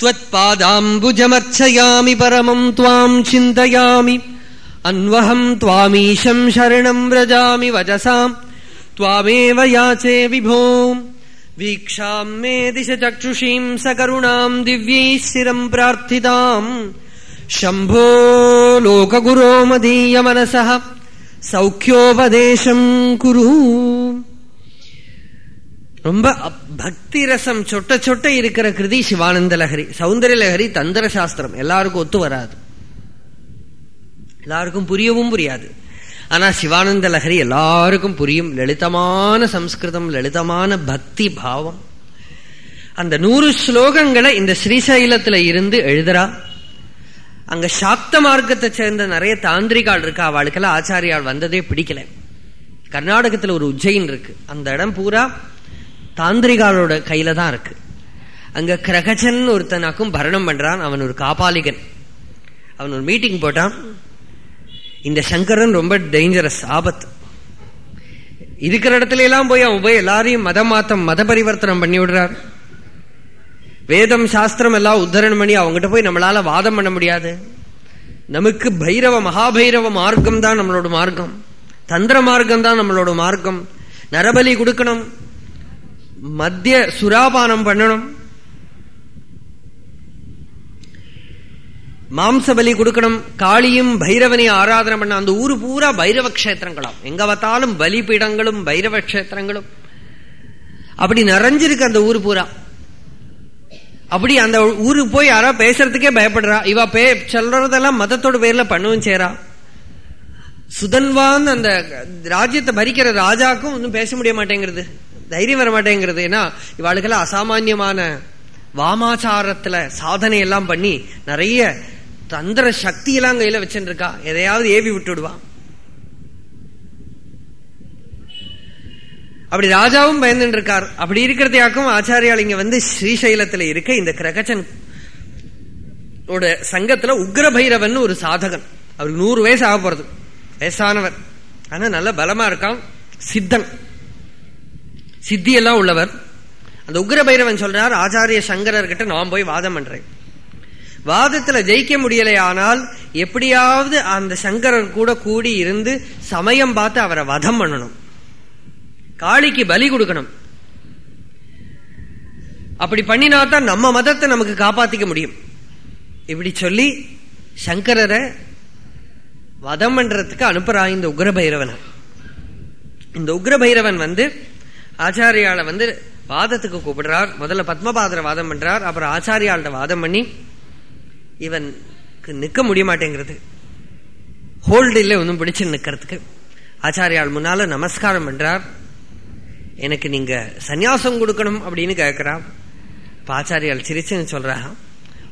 त्वत्पादाम्बुजमर्चयामि परमम् त्वाम् चिन्तयामि। अन्वहम् त्वामीशम् शरणम् व्रजामि वचसाम्। त्वामेव याचे विभो। वीक्षाम् मेदिश चक्षुषीम् सकरुणाम् दिव्यैः शिरम् प्रार्थिताम्। शम्भो लोकगुरो मदीयमनसः। सौख्योपदेशम् कुरु। ரொம்ப பக்தி ரசம் சொட்ட சொட்ட இருக்கிற கிருதி சிவானந்த லஹரி. சௌந்தரிய லஹரி தந்திர சாஸ்திரம். எல்லாருக்கும் ஒத்து வராது. எல்லாருக்கும் புரியவும் புரியாது. ஆனா சிவானந்த லஹரி எல்லாருக்கும் புரியும். லலிதமான சம்ஸ்கிருதம் லலிதமான பக்தி பாவம். அந்த நூறு ஸ்லோகங்களை இந்த ஸ்ரீசைலத்துல இருந்து எழுதுறா. அங்க சாப்த மார்க்கத்தை சேர்ந்த நிறைய தாந்திரிகால் இருக்கு. அவளுக்கெல்லாம் ஆச்சாரியால் வந்ததே பிடிக்கல. கர்நாடகத்துல ஒரு உஜ்ஜைன் இருக்கு. அந்த இடம் பூரா தாந்திரிகாலோட கையில தான் இருக்கு. அங்க கிரகச்சன் ஒருத்தனாக்கும் பரணம் பண்றான். அவன் ஒரு காபாலிகன். அவன் ஒரு மீட்டிங் போட்டான். இந்த சங்கரன் ரொம்ப டேஞ்சரஸ் ஆபத்து. இருக்கிற இடத்துல எல்லாம் போய் அவன் போய் எல்லாரையும் மத மாத்தம் மத பரிவர்த்தனம் பண்ணி விடுறார். வேதம் சாஸ்திரம் எல்லாம் உத்தரணம் பண்ணி அவங்ககிட்ட போய் நம்மளால வாதம் பண்ண முடியாது. நமக்கு பைரவ மகாபைரவ மார்க்கம் தான் நம்மளோட மார்க்கம். தந்திர மார்க்கம் தான் நம்மளோட மார்க்கம். நரபலி கொடுக்கணும். மத்திய சுராபானம் பண்ணணும். மாம்ச பலி கொடுக்கணும். காளியும் பைரவனையும் ஆராதனை பண்ண அந்த ஊரு பூரா பைரவ கஷேத்திரங்களாம். எங்க பார்த்தாலும் பலிபீடங்களும் பைரவ கஷேத்திரங்களும். அப்படி நிறைஞ்சிருக்கு அந்த ஊரு பூரா. அப்படி அந்த ஊருக்கு போய் யாரா பேசுறதுக்கே பயப்படுறா. இவ பே சொல்றதெல்லாம் மதத்தோட பேர்ல பண்ணவும் சேரா. சுதன்வான் அந்த ராஜ்யத்தை பறிக்கிற ராஜாக்கும் ஒன்றும் பேச முடிய மாட்டேங்கிறது. தைரியம் வர மாட்டேங்கிறது. ஏன்னா இவாளுக்கெல்லாம் அசாமான்யமான வாமாச்சாரத்துல சாதனை எல்லாம் பண்ணி நிறைய தந்திர சக்தி எல்லாம் கையில வச்சுட்டு எதையாவது ஏவி விட்டுடுவான் அப்படி ராஜாவும் பயந்துட்டு இருக்கார் அப்படி இருக்கிறதையாக்கும் ஆச்சாரியால் இங்க வந்து ஸ்ரீசைலத்துல இருக்க இந்த கிரகச்சன் சங்கத்துல உக்ர பைரவன் ஒரு சாதகன். அவருக்கு நூறு வயசு ஆக போறது வயசானவர். ஆனா நல்ல பலமா இருக்கான். சித்தன். சித்தியெல்லாம் உள்ளவர். அந்த உக்ர பைரவன் சொல்றார் ஆச்சாரிய சங்கரர்கிட்ட நான் போய் வாதம் பண்றேன். வாதத்துல ஜெயிக்க முடியலையானால் எப்படியாவது அந்த சங்கரர் கூட கூடி இருந்து சமயம் பார்த்து அவரை வதம் பண்ணணும். காளிக்கு பலி கொடுக்கணும். அப்படி பண்ணினா தான் நம்ம மதத்தை நமக்கு காப்பாத்திக்க முடியும். இப்படி சொல்லி சங்கரரை வதம் பண்றதுக்கு அனுப்புறா இந்த உக்ரபைரவனை. இந்த உக்ரபைரவன் வந்து ஆச்சாரியால வந்து வாதத்துக்கு கூப்பிடுறார். முதல்ல பத்மபாதர வாதம் பண்றார். அப்புறம் ஆச்சாரியால்ட வாதம் பண்ணி இவனுக்கு நிக்க முடிய மாட்டேங்கிறது ஹோல்டு இல்லை ஒன்றும் பிடிச்சு நிக்கிறதுக்கு. ஆச்சாரியால் முன்னால நமஸ்காரம் பண்றார். எனக்கு நீங்க சன்னியாசம் கொடுக்கணும் அப்படின்னு கேட்கிறா ஆச்சாரியால் சிரிச்சுன்னு சொல்றா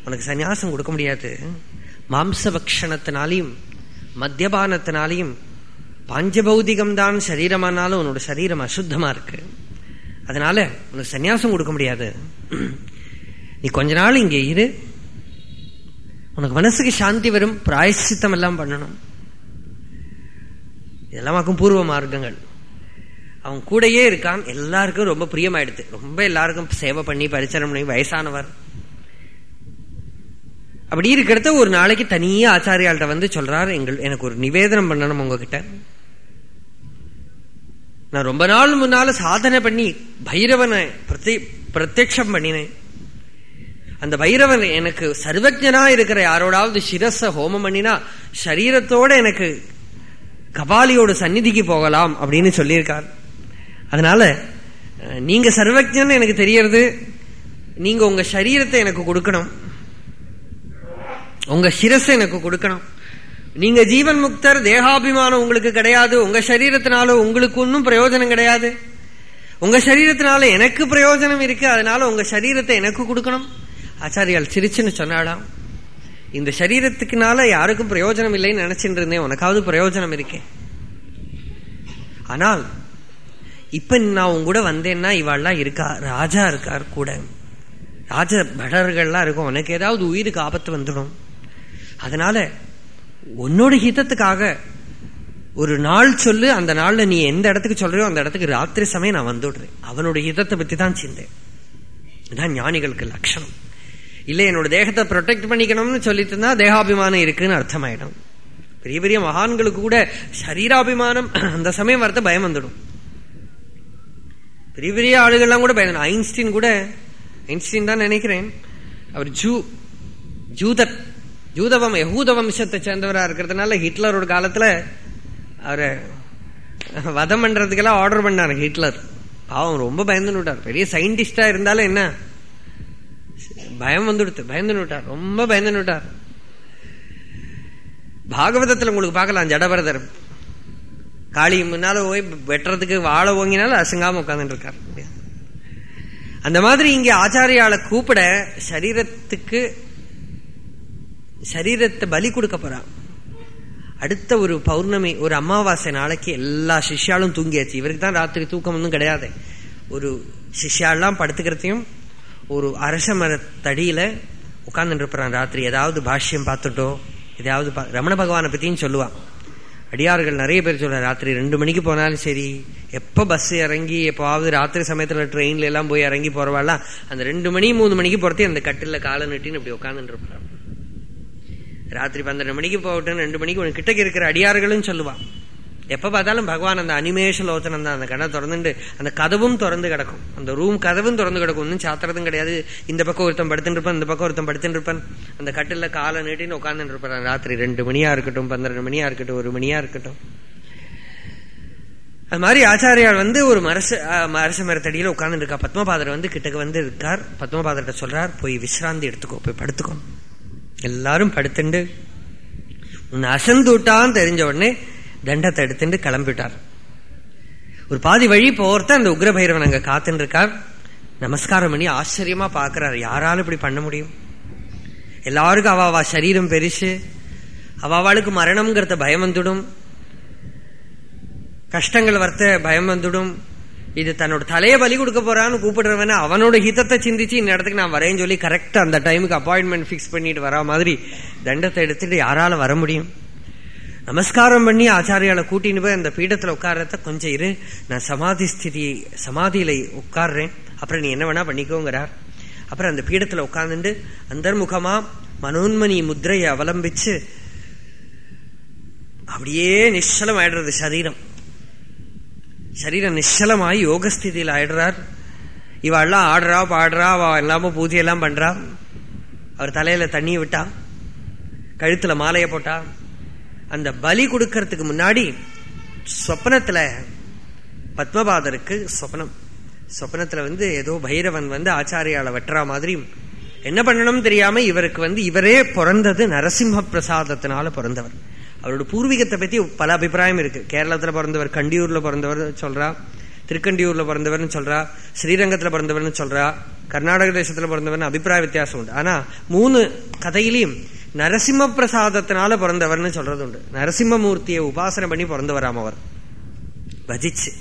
உனக்கு சன்னியாசம் கொடுக்க முடியாது. மாம்சபக்ஷணத்தினாலையும் மத்தியபானத்தினாலையும் பாஞ்சபௌதிகம் தான் சரீரமானாலும் உன்னோட சரீரம் அசுத்தமா இருக்கு. அதனால உனக்கு சன்னியாசம் கொடுக்க முடியாது. நீ கொஞ்ச நாள் இங்கே இரு. உனக்கு மனசுக்கு சாந்தி வரும். பிராயசித்தம் எல்லாம் பண்ணணும். இதெல்லாம் பூர்வ மார்க்கங்கள். அவன் கூடையே இருக்கான். எல்லாருக்கும் ரொம்ப பிரியமாயிடுது ரொம்ப எல்லாருக்கும் சேவை பண்ணி பரிசரம் பண்ணி வயசானவர். அப்படி இருக்கிறத ஒரு நாளைக்கு தனியே ஆச்சாரியால்கிட்ட வந்து சொல்றாரு. எங்கள் எனக்கு ஒரு நிவேதனம் பண்ணணும் உங்ககிட்ட. நான் ரொம்ப நாள் முன்னால சாதனை பண்ணி பைரவனை பிரத்யக்ஷம் பண்ணினேன். அந்த பைரவன் எனக்கு சர்வஜனா இருக்கிற யாரோடாவது சிரஸ ஹோமம் பண்ணினா சரீரத்தோட எனக்கு கபாலியோட சந்நிதிக்கு போகலாம் அப்படின்னு சொல்லியிருக்கார். அதனால நீங்க சர்வஜன் எனக்கு தெரியறது. நீங்க உங்க சரீரத்தை எனக்கு கொடுக்கணும். உங்க சிரஸை எனக்கு கொடுக்கணும். நீங்க ஜீவன் முக்தர் தேகாபிமானம் உங்களுக்கு கிடையாது. உங்க சரீரத்தினால உங்களுக்கு ஒன்றும் பிரயோஜனம் கிடையாது. உங்க சரீரத்தினால எனக்கு பிரயோஜனம் இருக்கு. அதனால உங்க சரீரத்தை எனக்கு கொடுக்கணும். ஆச்சாரியால் சிரிச்சுன்னு சொன்னாடாம் இந்த சரீரத்துக்குனால யாருக்கும் பிரயோஜனம் இல்லைன்னு நினைச்சிட்டு இருந்தேன். உனக்காவது பிரயோஜனம் இருக்கேன் ஆனால் இப்ப நான் உங்க கூட வந்தேன்னா இவாள்லாம் இருக்கா? ராஜா இருக்கார் கூட. ராஜ படர்கள்லாம் இருக்கும். உனக்கு ஏதாவது உயிருக்கு ஆபத்து வந்துடும். அதனால உன்னோட ஹிதத்துக்காக ஒரு நாள் சொல்லு அந்த நாள்ல நீ எந்த இடத்துக்கு சொல்றியோ அந்த இடத்துக்கு ராத்திரி சமயம் நான் வந்துடுறேன். அவனோட ஹிதத்தை பத்தி தான் சிந்தேன். இதுதான் ஞானிகளுக்கு லட்சணம். இல்லை என்னோட தேகத்தை ப்ரொடெக்ட் பண்ணிக்கணும்னு சொல்லிட்டு இருந்தா தேகாபிமானம் இருக்குன்னு அர்த்தமாயிடும். பெரிய பெரிய மகான்களுக்கு கூட சரீராபிமானம் அந்த சமயம் வரத்த பயம் வந்துடும். பெரிய பெரிய ஆளுகள்லாம் கூட பயம் ஐன்ஸ்டீன் கூட ஐன்ஸ்டீன் தான் நினைக்கிறேன். அவர் ஜூ ஜூதர் ஜூதவம் யகூத வம்சத்தை சேர்ந்தவராக இருக்கிறதுனால ஹிட்லரோட காலத்தில் அவரை வதம் பண்ணுறதுக்கெல்லாம் ஆர்டர் பண்ணாரு ஹிட்லர். பாவம் ரொம்ப பயந்துன்னு விட்டார். பெரிய சயின்டிஸ்டாக இருந்தாலும் என்ன? பயம் வந்துடுத்து பயந்துன்னு விட்டார். ரொம்ப பயந்துன்னு விட்டார். பாகவதத்தில் உங்களுக்கு பார்க்கலாம் ஜடபரதர். காளி முன்னால போய் வெட்டுறதுக்கு வாழை ஓங்கினாலும் அசங்காமல் உட்காந்துட்டு இருக்கார். அந்த மாதிரி இங்கே ஆச்சாரியால கூப்பிட சரீரத்துக்கு சரீரத்தை பலி கொடுக்க போறான் அடுத்த ஒரு பௌர்ணமி ஒரு அமாவாசை நாளைக்கு எல்லா சிஷ்யாலும் தூங்கியாச்சு. இவருக்கு தான் ராத்திரி தூக்கம் ஒன்றும் கிடையாது. ஒரு சிஷ்யாலாம் படுத்துக்கிறதையும் ஒரு அரச மரத்தடியில உட்கார்ந்துருப்பான் ராத்திரி. ஏதாவது பாஷ்யம் பார்த்துட்டோ ஏதாவது ரமண பகவானை பத்தியும் சொல்லுவான். அடியார்கள் நிறைய பேர் சொல்ற ராத்திரி ரெண்டு மணிக்கு போனாலும் சரி எப்ப பஸ் இறங்கி எப்பாவது ராத்திரி சமயத்துல ட்ரெயின்ல எல்லாம் போய் இறங்கி போறவாள்லாம் அந்த ரெண்டு மணி மூணு மணிக்கு போறதே அந்த கட்டில காலை நட்டின்னு இப்படி உட்காந்துட்டு இருப்பான் ராத்திரி பன்னெண்டு மணிக்கு போகட்டும் ரெண்டு மணிக்கு உனக்கு கிட்டக்கு இருக்கிற அடியார்களும் சொல்லுவான். எப்போ பார்த்தாலும் பகவான் அந்த அனிமேஷ லோச்சனம் தான் அந்த கடை திறந்துட்டு அந்த கதவும் திறந்து கிடக்கும். அந்த ரூம் கதவும் திறந்து கிடக்கும். ஒன்றும் சாத்திரதும் கிடையாது. இந்த பக்கம் ஒருத்தன் படுத்துட்டு இருப்பான் இந்த பக்கம் ஒருத்தன் படுத்துட்டு இருப்பான். அந்த கட்டில காலை நீட்டின்னு உட்காந்துட்டு இருப்பான். ராத்திரி ரெண்டு மணியா இருக்கட்டும் பன்னிரெண்டு மணியா இருக்கட்டும் ஒரு மணியா இருக்கட்டும். அது மாதிரி ஆச்சாரியார் வந்து ஒரு மரச மரச மரத்தடியில உட்காந்துருக்கா பத்மபாதர் வந்து கிட்டக்கு வந்து இருக்கார். பத்மபாதர்கிட்ட சொல்றார் போய் விசிராந்தி எடுத்துக்கோ போய் படுத்துக்கோ. எல்லாரும் படுத்துண்டு உன்னை அசந்துட்டான்னு தெரிஞ்ச உடனே தண்டத்தை எடுத்துட்டு கிளம்பிட்டார் ஒரு பாதி வழி போர்த்த அந்த உக்ரபைரவன் அங்க காத்துட்டு இருக்கார் நமஸ்காரம் பண்ணி ஆச்சரியமா பாக்குறாரு யாராலும் இப்படி பண்ண முடியும்? எல்லாருக்கும் அவாவா சரீரம் பெருசு. அவாவாளுக்கு மரணம்ங்கிறத பயம் வந்துடும். கஷ்டங்கள் வரத்த பயம் வந்துடும். இது தன்னோட தலையை பலி கொடுக்க போறான்னு கூப்பிடுறவன அவனோட ஹிதத்தை சிந்திச்சு இந்த இடத்துக்கு நான் வரேன்னு சொல்லி கரெக்டா அந்த டைமுக்கு அப்பாயின்மெண்ட் பிக்ஸ் பண்ணிட்டு வரா மாதிரி தண்டத்தை எடுத்துட்டு யாரால வர முடியும்? நமஸ்காரம் பண்ணி ஆச்சாரியால கூட்டின்னு போய் அந்த பீடத்துல உட்கார்றத கொஞ்சம் இரு. நான் சமாதி ஸ்திதி சமாதியில உட்கார்றேன். அப்புறம் நீ என்ன வேணா பண்ணிக்கோங்கிறார். அப்புறம் அந்த பீடத்துல உட்கார்ந்துட்டு அந்தர்முகமா மனோன்மணி முத்திரையை அவலம்பிச்சு அப்படியே நிச்சலம் ஆயிடுறது சரீரம். சரீரம் நிச்சலமாய் யோகஸ்திதியில் ஆயிடுறார் இவாள்லாம் ஆடுறா பாடுறா அவ எல்லாமோ பூஜையெல்லாம் பண்ணுறா பண்றா அவர் தலையில தண்ணி விட்டா கழுத்துல மாலையை போட்டா அந்த பலி கொடுக்கறதுக்கு முன்னாடி சொப்னத்துல பத்மபாதருக்கு சொப்னம் சொப்னத்துல வந்து ஏதோ பைரவன் வந்து ஆச்சாரியால வெட்டுறா மாதிரி என்ன பண்ணணும் தெரியாம இவருக்கு வந்து இவரே பிறந்தது நரசிம்ம பிரசாதத்தினால பிறந்தவர் அவரோட பூர்வீகத்தை பத்தி பல அபிப்பிராயம் இருக்கு. கேரளத்துல பிறந்தவர் கண்டியூர்ல பிறந்தவர் சொல்றா திருக்கண்டியூர்ல பிறந்தவர்னு சொல்றா ஸ்ரீரங்கத்துல பிறந்தவர்னு சொல்றா கர்நாடக தேசத்துல பிறந்தவர்னு அபிப்பிராய வித்தியாசம் உண்டு. ஆனா மூணு கதையிலையும் நரசிம்ம பிரசாதத்தினால பிறந்தவர்னு சொல்றது உண்டு. நரசிம்மமூர்த்தியை உபாசனை பண்ணி பிறந்தவராம் அவர். பஜிச்சு.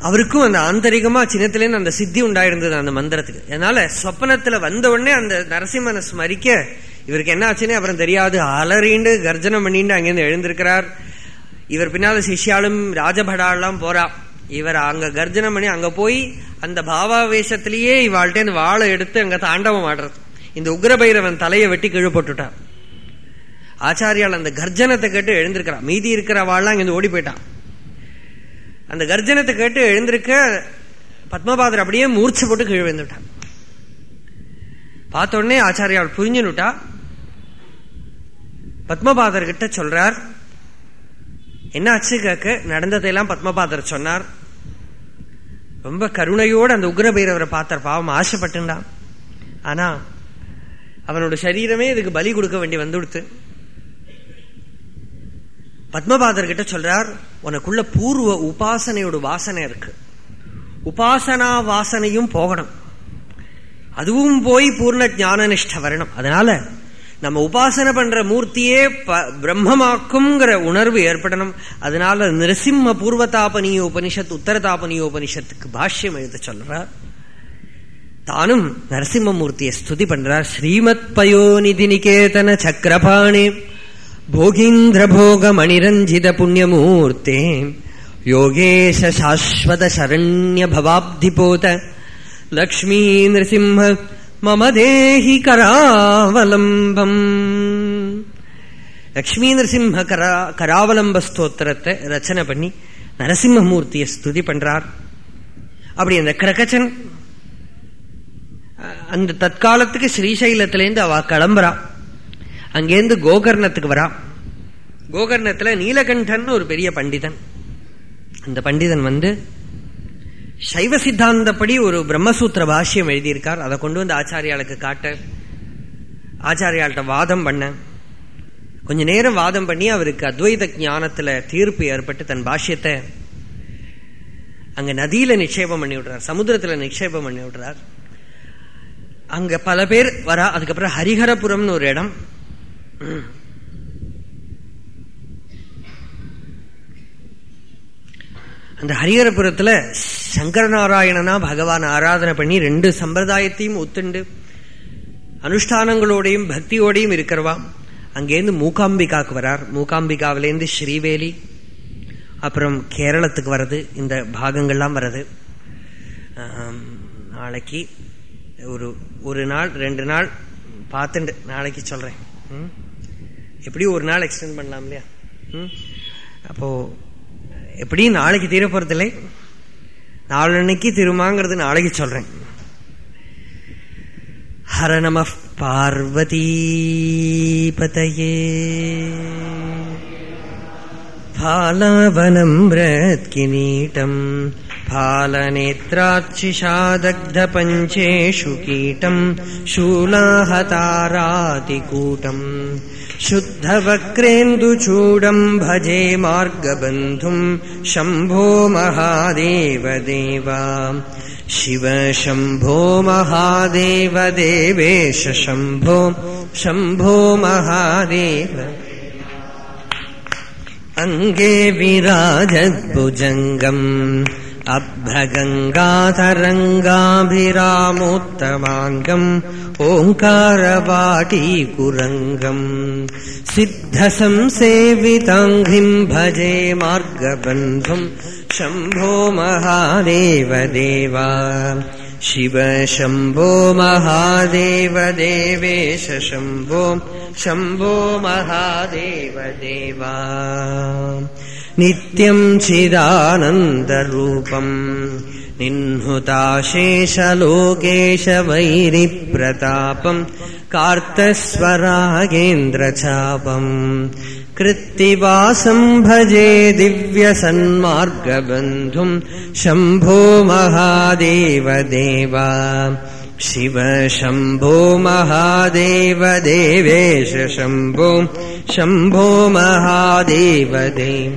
அவருக்கும் அந்த ஆந்தரிகமா சின்னத்திலேருந்து அந்த சித்தி உண்டாயிருந்தது அந்த மந்திரத்துக்கு. அதனால சொப்பனத்துல வந்த உடனே அந்த நரசிம்மனை ஸ்மரிக்க இவருக்கு என்ன ஆச்சுன்னு அப்புறம் தெரியாது. அலறிண்டு கர்ஜனம் பண்ணிட்டு அங்கிருந்து எழுந்திருக்கிறார். இவர் பின்னால சிஷ்யாலும் ராஜபடாலாம் போறா. இவர் அங்க கர்ஜனம் பண்ணி அங்க போய் அந்த பாவாவேஷத்திலேயே இவாள்கிட்ட இந்த வாழை எடுத்து அங்க தாண்டவம் ஆடுறது. இந்த உக்ரபைரவன் தலையை வெட்டி கீழே போட்டுட்டான். ஆச்சாரியால் அந்த கர்ஜனத்தை கேட்டு எழுந்திருக்கிறான். மீதி இருக்கிற வாள்லாம் இங்க ஓடி போயிட்டான். அந்த கர்ஜனத்தை கேட்டு எழுந்திருக்க பத்மபாதர் அப்படியே மூர்ச்சை போட்டு கீழே விழுந்துட்டான் பார்த்த உடனே ஆச்சாரியால் புரிஞ்சுனுட்டா பத்மபாதர் கிட்ட சொல்றார் என்னாச்சு கேட்க நடந்ததையெல்லாம் பத்மபாதர் சொன்னார். ரொம்ப கருணையோடு அந்த உக்ரபைரவரை பார்த்தார். பாவம் ஆசைப்பட்டுண்டான். ஆனா அவனோட சரீரமே இதுக்கு பலி கொடுக்க வேண்டி வந்துடுத்து. பத்மபாதர் கிட்ட சொல்றார் உனக்குள்ள பூர்வ உபாசனையோட வாசனை இருக்கு. உபாசனா வாசனையும் போகணும். அதுவும் போய் பூர்ண ஞான நிஷ்ட வரணும். அதனால நம்ம உபாசனை பண்ற மூர்த்தியே பிரம்மமாக்குங்கிற உணர்வு ஏற்படணும். அதனால நிரசிம்ம பூர்வதாபனிய உபனிஷத் உத்தரதாபனிய உபனிஷத்துக்கு பாஷ்யம் எழுத சொல்றார். தானும் நரசிம்மமூர்த்தியை ஸ்துதி பண்றார். ஸ்ரீமத் பயோநிதி நிகேதன சக்கரபாணி. போகீந்திர போக மணிரஞ்சித புண்ணியமூர்த்தே. யோகேஷ சாஸ்வத சரண்ய பவாப்திபோத லக்ஷ்மி நிருசிம்ம மம தேஹி கராவலம்பம் லக்ஷ்மி நரசிம்ம கரா கராவலம்ப ஸ்தோத்திரத்தை ரச்சனை பண்ணி நரசிம்மமூர்த்தியை ஸ்துதி பண்றார். அப்படி அந்த கிரகச்சன் அந்த தற்காலத்துக்கு ஸ்ரீசைலத்திலேருந்து அவ கிளம்புறா. அங்கேருந்து கோகர்ணத்துக்கு வரா. கோகர்ணத்துல நீலகண்டன் ஒரு பெரிய பண்டிதன். அந்த பண்டிதன் வந்து சைவ சித்தாந்தப்படி ஒரு பிரம்மசூத்திர பாஷ்யம் எழுதியிருக்கார். அதை கொண்டு வந்து ஆச்சாரியாளுக்கு காட்ட ஆச்சாரியாள்கிட்ட வாதம் பண்ண கொஞ்ச நேரம் வாதம் பண்ணி அவருக்கு அத்வைத ஞானத்துல தீர்ப்பு ஏற்பட்டு தன் பாஷ்யத்தை அங்க நதியில நிக்ஷேபம் பண்ணி விடுறார் சமுத்திரத்துல நிக்ஷேபம் பண்ணி விடுறார். அங்க பல பேர் வரா அதுக்கப்புறம் ஹரிஹரபுரம்னு ஒரு இடம். அந்த ஹரிஹரபுரத்தில் சங்கரநாராயணனா பகவான் ஆராதனை பண்ணி ரெண்டு சம்பிரதாயத்தையும் ஒத்துண்டு அனுஷ்டானங்களோடையும் பக்தியோடையும் இருக்கிறவா? அங்கேருந்து மூகாம்பிகாவுக்கு வரார். மூகாம்பிகாவிலேருந்து ஸ்ரீவேலி அப்புறம் கேரளத்துக்கு வர்றது இந்த பாகங்கள்லாம் வர்றது. நாளைக்கு ஒரு ஒரு நாள் ரெண்டு நாள் பார்த்துண்டு நாளைக்கு சொல்கிறேன் எப்படி ஒரு நாள் எக்ஸ்டெண்ட் பண்ணலாம் இல்லையா? அப்போது எப்படி நாளைக்கு தீர போறதில்லை நாளன்னைக்கு திருமாங்கிறது நாளைக்கு சொல்றேன் ஹர நம பார்வதீபதையே फालावनम्रत्किनीटम् फालनेत्राक्षिषादग्धपञ्चेषु कीटम् शूलाहतारातिकूटम् शुद्धवक्रेन्दुचूडम् भजे मार्गबन्धुम् शम्भो महादेव देवा शिव शम्भो महादेव देवेश शम्भो शम्भो महादेव। अङ्गे विराजद्भुजङ्गम् अभ्रगङ्गातरङ्गाभिरामोत्तमाङ्गम् ओङ्कारवाटीकुरङ्गम्। सिद्धसंसेविताङ्घ्रिम् भजे मार्गबन्धुम् शम्भो महादेव देवा शिव शम्भो महादेव देवेश शम्भो शम्भो महादेव देवा नित्यम् चिदानन्दरूपम् निह्नुताशेषलोकेशवैरिप्रतापम् कार्तस्वरागेन्द्रचापम् कृत्तिवासम् भजे दिव्यसन्मार्गबन्धुम् शम्भो महादेव देवा शिव शम्भो महादेव देवेश शम्भो शम्भो महादेव देव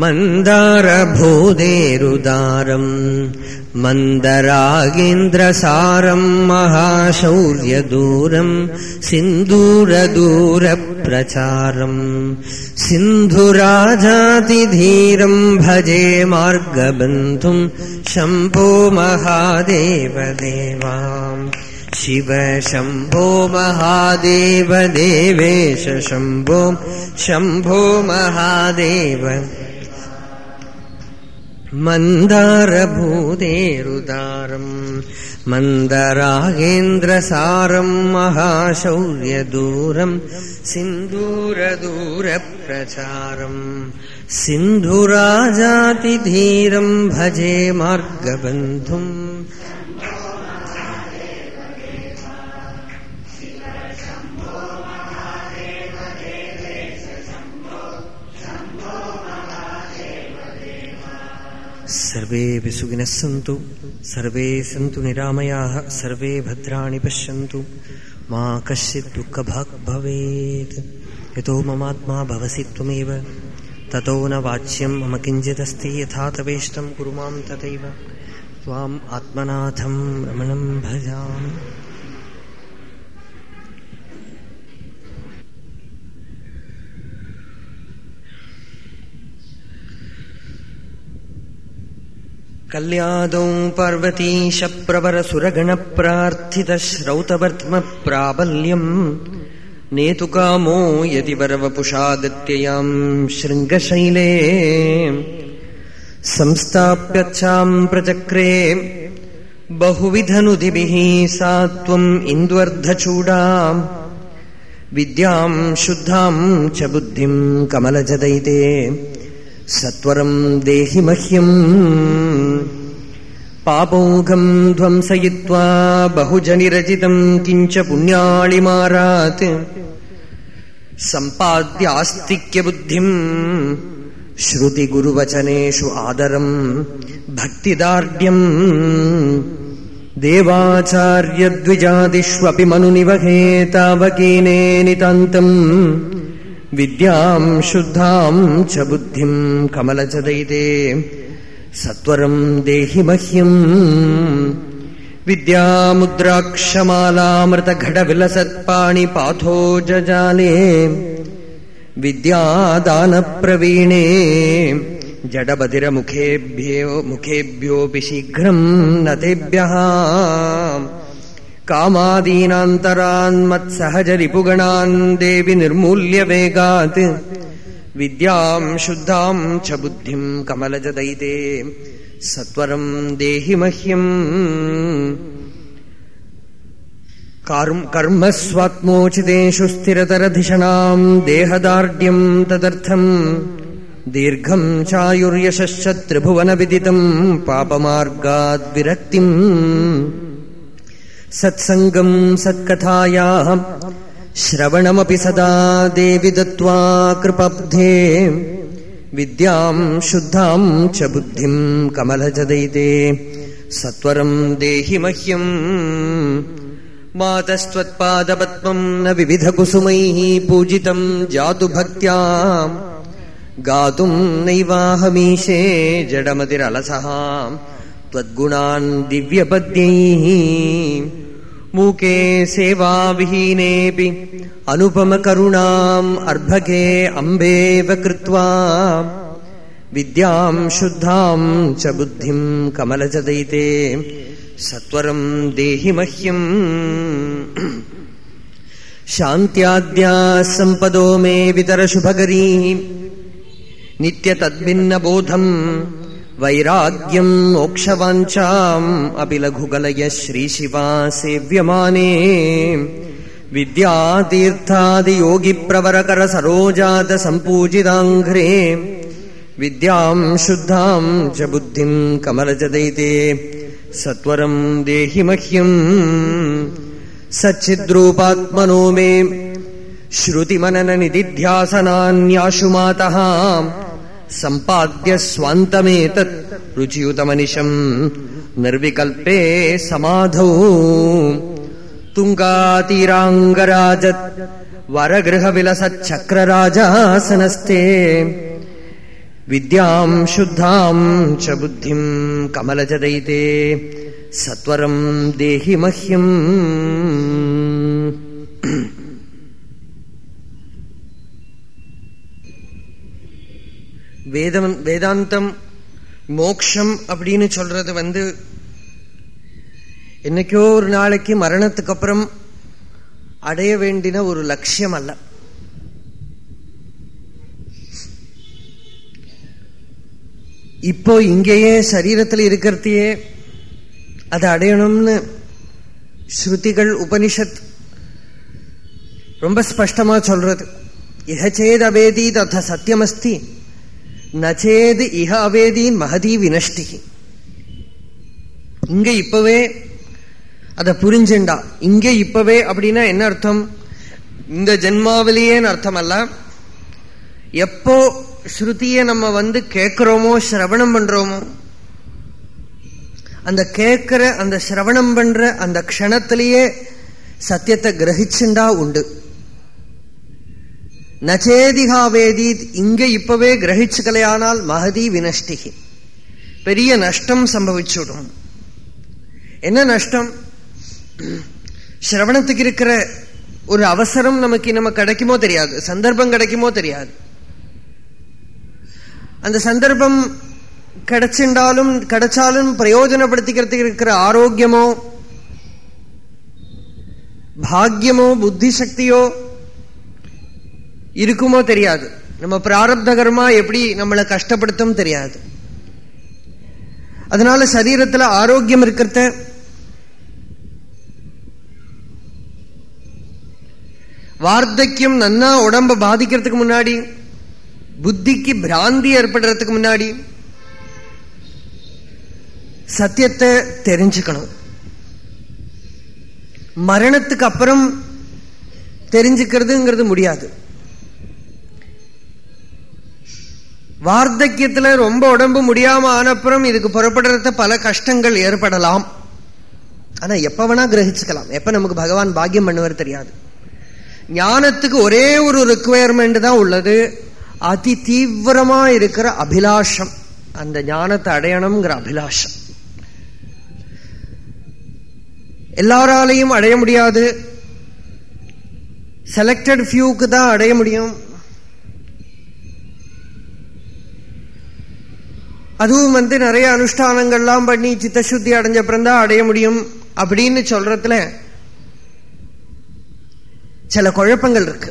मन्दारभूदेरुदारम् मन्दरागेन्द्रसारम् महाशौर्यदूरम् सिन्दूरदूरप्रचारम् सिन्धुराजातिधीरम् भजे मार्गबन्धुम् शम्भो महादेव देवाम् शिव शम्भो महादेव देवेश शम्भो शम्भो महादेव मन्दारभूतेरुदारम् मन्दरागेन्द्रसारम् महाशौर्यदूरम् सिन्दूरदूरप्रचारम् सिन्धुराजातिधीरम् भजे मार्गबन्धुम् सर्वेऽपि सुखिनः सन्तु सर्वे सन्तु निरामयाः सर्वे भद्राणि पश्यन्तु। मा कश्चित् दुःखभाग् भवेत्। यतो ममात्मा भवसि त्वमेव। ततो न वाच्यं मम किञ्चिदस्ति यथा तवेष्टं कुरु मां तथैव। त्वाम् आत्मनाथम् रमणम् भजामि कल्यादौ पार्वतीशप्रवरसुरगणप्रार्थितश्रौतवर्त्मप्राबल्यम् नेतुकामो यदि वरवपुषागत्ययाम् शृङ्गशैले संस्थाप्यच्छाम् प्रचक्रे बहुविधनुदिभिः सा त्वम् इन्द्वर्धचूडा विद्याम् शुद्धाम् च बुद्धिम् कमलजदयिते सत्वरम् देहि मह्यम् पापौघम् ध्वंसयित्वा बहुजनिरचितम् किञ्च पुण्याळिमारात् सम्पाद्यास्तिक्यबुद्धिम् श्रुतिगुरुवचनेषु आदरम् भक्तिदार्ढ्यम् देवाचार्यद्विजादिष्वपि मनुनिवहे तावकीने नितान्तम् विद्याम् शुद्धाम् च बुद्धिम् कमलचदयिते सत्वरम् देहि मह्यम्। विद्यामुद्राक्षमालामृतघटविलसत्पाणिपाथो जजाले विद्यादानप्रवीणे। जडबधिरमुखेभ्यो मुखेभ्योऽपि शीघ्रम् न तेभ्यः कामादीनान्तरान्मत्सहजरिपुगणान् देवि निर्मूल्य वेगात् विद्याम् शुद्धाम् च बुद्धिम् कमलजदयिते सत्वरम् देहि मह्यम्। कर्म स्वात्मोचितेषु स्थिरतरधिषणाम् देहदार्ढ्यम् तदर्थम्। दीर्घम् चायुर्यशश्च त्रिभुवनविदितम् पापमार्गाद्विरक्तिम् सत्सङ्गम् सत्कथायाः श्रवणमपि सदा देवि दत्त्वा कृपब्धे। विद्याम् शुद्धाम् च बुद्धिम् कमलजदयिते। सत्वरम् देहि मह्यम् मातस्त्वत्पादपद्मम् न विविधकुसुमैः पूजितम् जातु भक्त्या। गातुम् नैवाहमीशे जडमतिरलसः त्वद्गुणान् दिव्यपद्यैः मूके सेवाविहीनेऽपि अनुपमकरुणाम् अर्भके अम्बेव कृत्वा विद्याम् शुद्धाम् च बुद्धिम् कमलजदयिते सत्वरम् देहि मह्यम्। शान्त्याद्या सम्पदो मे वितरशुभगरीः। नित्यतद्भिन्नबोधम् वैराग्यम् मोक्षवाञ्छाम् अपि लघुकलय श्रीशिवा सेव्यमाने विद्यातीर्थादियोगिप्रवरकरसरोजातसम्पूजिताङ्घ्रे। विद्याम् शुद्धाम् च बुद्धिम् कमलजदयिते। सत्वरम् देहि मह्यम् सच्चिद्रूपात्मनो मे। श्रुतिमनननिदिध्यासनान्याशु मातः सम्पाद्य स्वान्तमेतत् रुचियुतमनिशम् निर्विकल्पे समाधौ। तुङ्गातीराङ्गराजत् वरगृहविलसच्चक्रराजासनस्ते। विद्याम् शुद्धाम् च बुद्धिम् कमलजदयिते। सत्वरम् देहि मह्यम् வேதம் வேதாந்தம் மோக்ஷம் அப்படின்னு சொல்றது வந்து என்னைக்கோ ஒரு நாளைக்கு மரணத்துக்கு அப்புறம் அடைய வேண்டின ஒரு லட்சியம் அல்ல. இப்போ இங்கேயே சரீரத்தில் இருக்கிறதையே அதை அடையணும்னு ஸ்ருதிகள் உபனிஷத் ரொம்ப ஸ்பஷ்டமா சொல்றது. இகச்சேதபேதி தத்த சத்தியமஸ்தி. நச்சேது இஹ அவேதீன் மகதி வினஷ்டி இங்க இப்பவே அதை புரிஞ்சுண்டா. இங்க இப்பவே அப்படின்னா என்ன அர்த்தம்? இந்த ஜென்மாவிலேயேன்னு அர்த்தம் அல்ல எப்போ ஸ்ருதியை நம்ம வந்து கேட்கிறோமோ சிரவணம் பண்றோமோ அந்த கேட்கிற அந்த சிரவணம் பண்ற அந்த க்ஷணத்திலேயே சத்தியத்தை கிரகிச்சுண்டா உண்டு. நச்சேதிகாவேதி இங்க இப்பவே கிரகிச்சுக்கலையானால் மகதி வினஷ்டிகி. பெரிய நஷ்டம் சம்பவிச்சுடும். என்ன நஷ்டம்? சிரவணத்துக்கு இருக்கிற ஒரு அவசரம் நமக்கு நம்ம கிடைக்குமோ தெரியாது. சந்தர்ப்பம் கிடைக்குமோ தெரியாது. அந்த சந்தர்ப்பம் கிடைச்சிருந்தாலும் கிடைச்சாலும் பிரயோஜனப்படுத்திக்கிறதுக்கு இருக்கிற ஆரோக்கியமோ பாக்கியமோ புத்தி சக்தியோ இருக்குமோ தெரியாது. நம்ம பிராரப்த கர்மா எப்படி நம்மளை கஷ்டப்படுத்தும் தெரியாது. அதனால சரீரத்துல ஆரோக்கியம் இருக்கிறத வார்த்தக்கியம் நன்னா உடம்ப பாதிக்கிறதுக்கு முன்னாடி புத்திக்கு பிராந்தி ஏற்படுறதுக்கு முன்னாடி சத்தியத்தை தெரிஞ்சுக்கணும். மரணத்துக்கு அப்புறம் தெரிஞ்சுக்கிறதுங்கிறது முடியாது. வார்த்தக்கியத்தில் ரொம்ப உடம்பு முடியாமல் ஆனப்புறம் இதுக்கு புறப்படுறத பல கஷ்டங்கள் ஏற்படலாம். ஆனால் எப்போ வேணா கிரகிச்சுக்கலாம். எப்போ நமக்கு பகவான் பாக்கியம் பண்ணுவார் தெரியாது. ஞானத்துக்கு ஒரே ஒரு ரிக்குவயர்மெண்ட் தான் உள்ளது. அதி தீவிரமாக இருக்கிற அபிலாஷம். அந்த ஞானத்தை அடையணுங்கிற அபிலாஷம். எல்லாராலையும் அடைய முடியாது. செலக்டட் ஃபியூக்கு தான் அடைய முடியும். அதுவும் வந்து நிறைய அனுஷ்டானங்கள்லாம் பண்ணி சித்தசுத்தி அடைஞ்ச தான் அடைய முடியும் அப்படின்னு சொல்றதுல சில குழப்பங்கள் இருக்கு.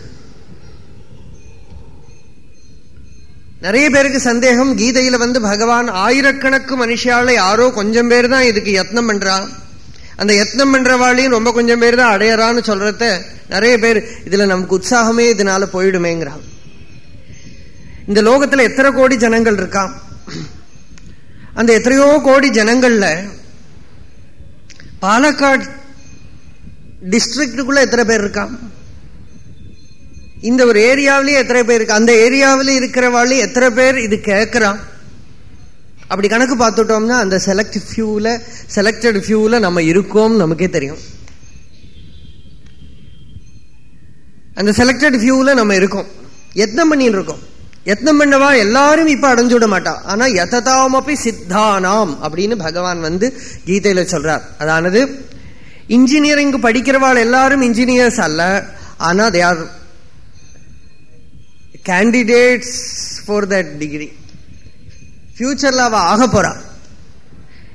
நிறைய பேருக்கு சந்தேகம் கீதையில வந்து பகவான் ஆயிரக்கணக்கு மனுஷால யாரோ கொஞ்சம் பேர் தான் இதுக்கு யத்னம் பண்றா. அந்த யத்னம் பண்றவாளையும் ரொம்ப கொஞ்சம் பேர் தான் அடையறான்னு சொல்றத நிறைய பேர் இதுல நமக்கு உற்சாகமே இதனால போயிடுமேங்கிறான் இந்த லோகத்துல எத்தனை கோடி ஜனங்கள் இருக்கான் அந்த எத்தனையோ கோடி ஜனங்கள்ல பாலக்காடு டிஸ்ட்ரிக்டுக்குள்ள எத்தனை பேர் இருக்கான் இந்த ஒரு ஏரியாவிலேயே எத்தனை பேர் இருக்கு அந்த ஏரியாவில இருக்கிறவாள் எத்தனை பேர் இது கேட்கிறான் அப்படி கணக்கு பார்த்துட்டோம்னா அந்த செலக்ட் ஃபியூல செலக்டட் ஃபியூல நம்ம இருக்கோம் நமக்கே தெரியும். அந்த செலக்டட் ஃபியூல நம்ம இருக்கோம். எத்தனை பண்ணிட்டு இருக்கோம்? யத்னம் பண்ணவா? எல்லாரும் இப்ப அடைஞ்சு விட மாட்டா. ஆனா எததாமப்பி சித்தானாம் அப்படின்னு பகவான் வந்து கீதையில சொல்றார். அதானது? இன்ஜினியரிங் படிக்கிறவாள் எல்லாரும் இன்ஜினியர்ஸ் அல்ல. ஆனா they are candidates for that degree ஃபியூச்சர்ல அவ ஆக போறா.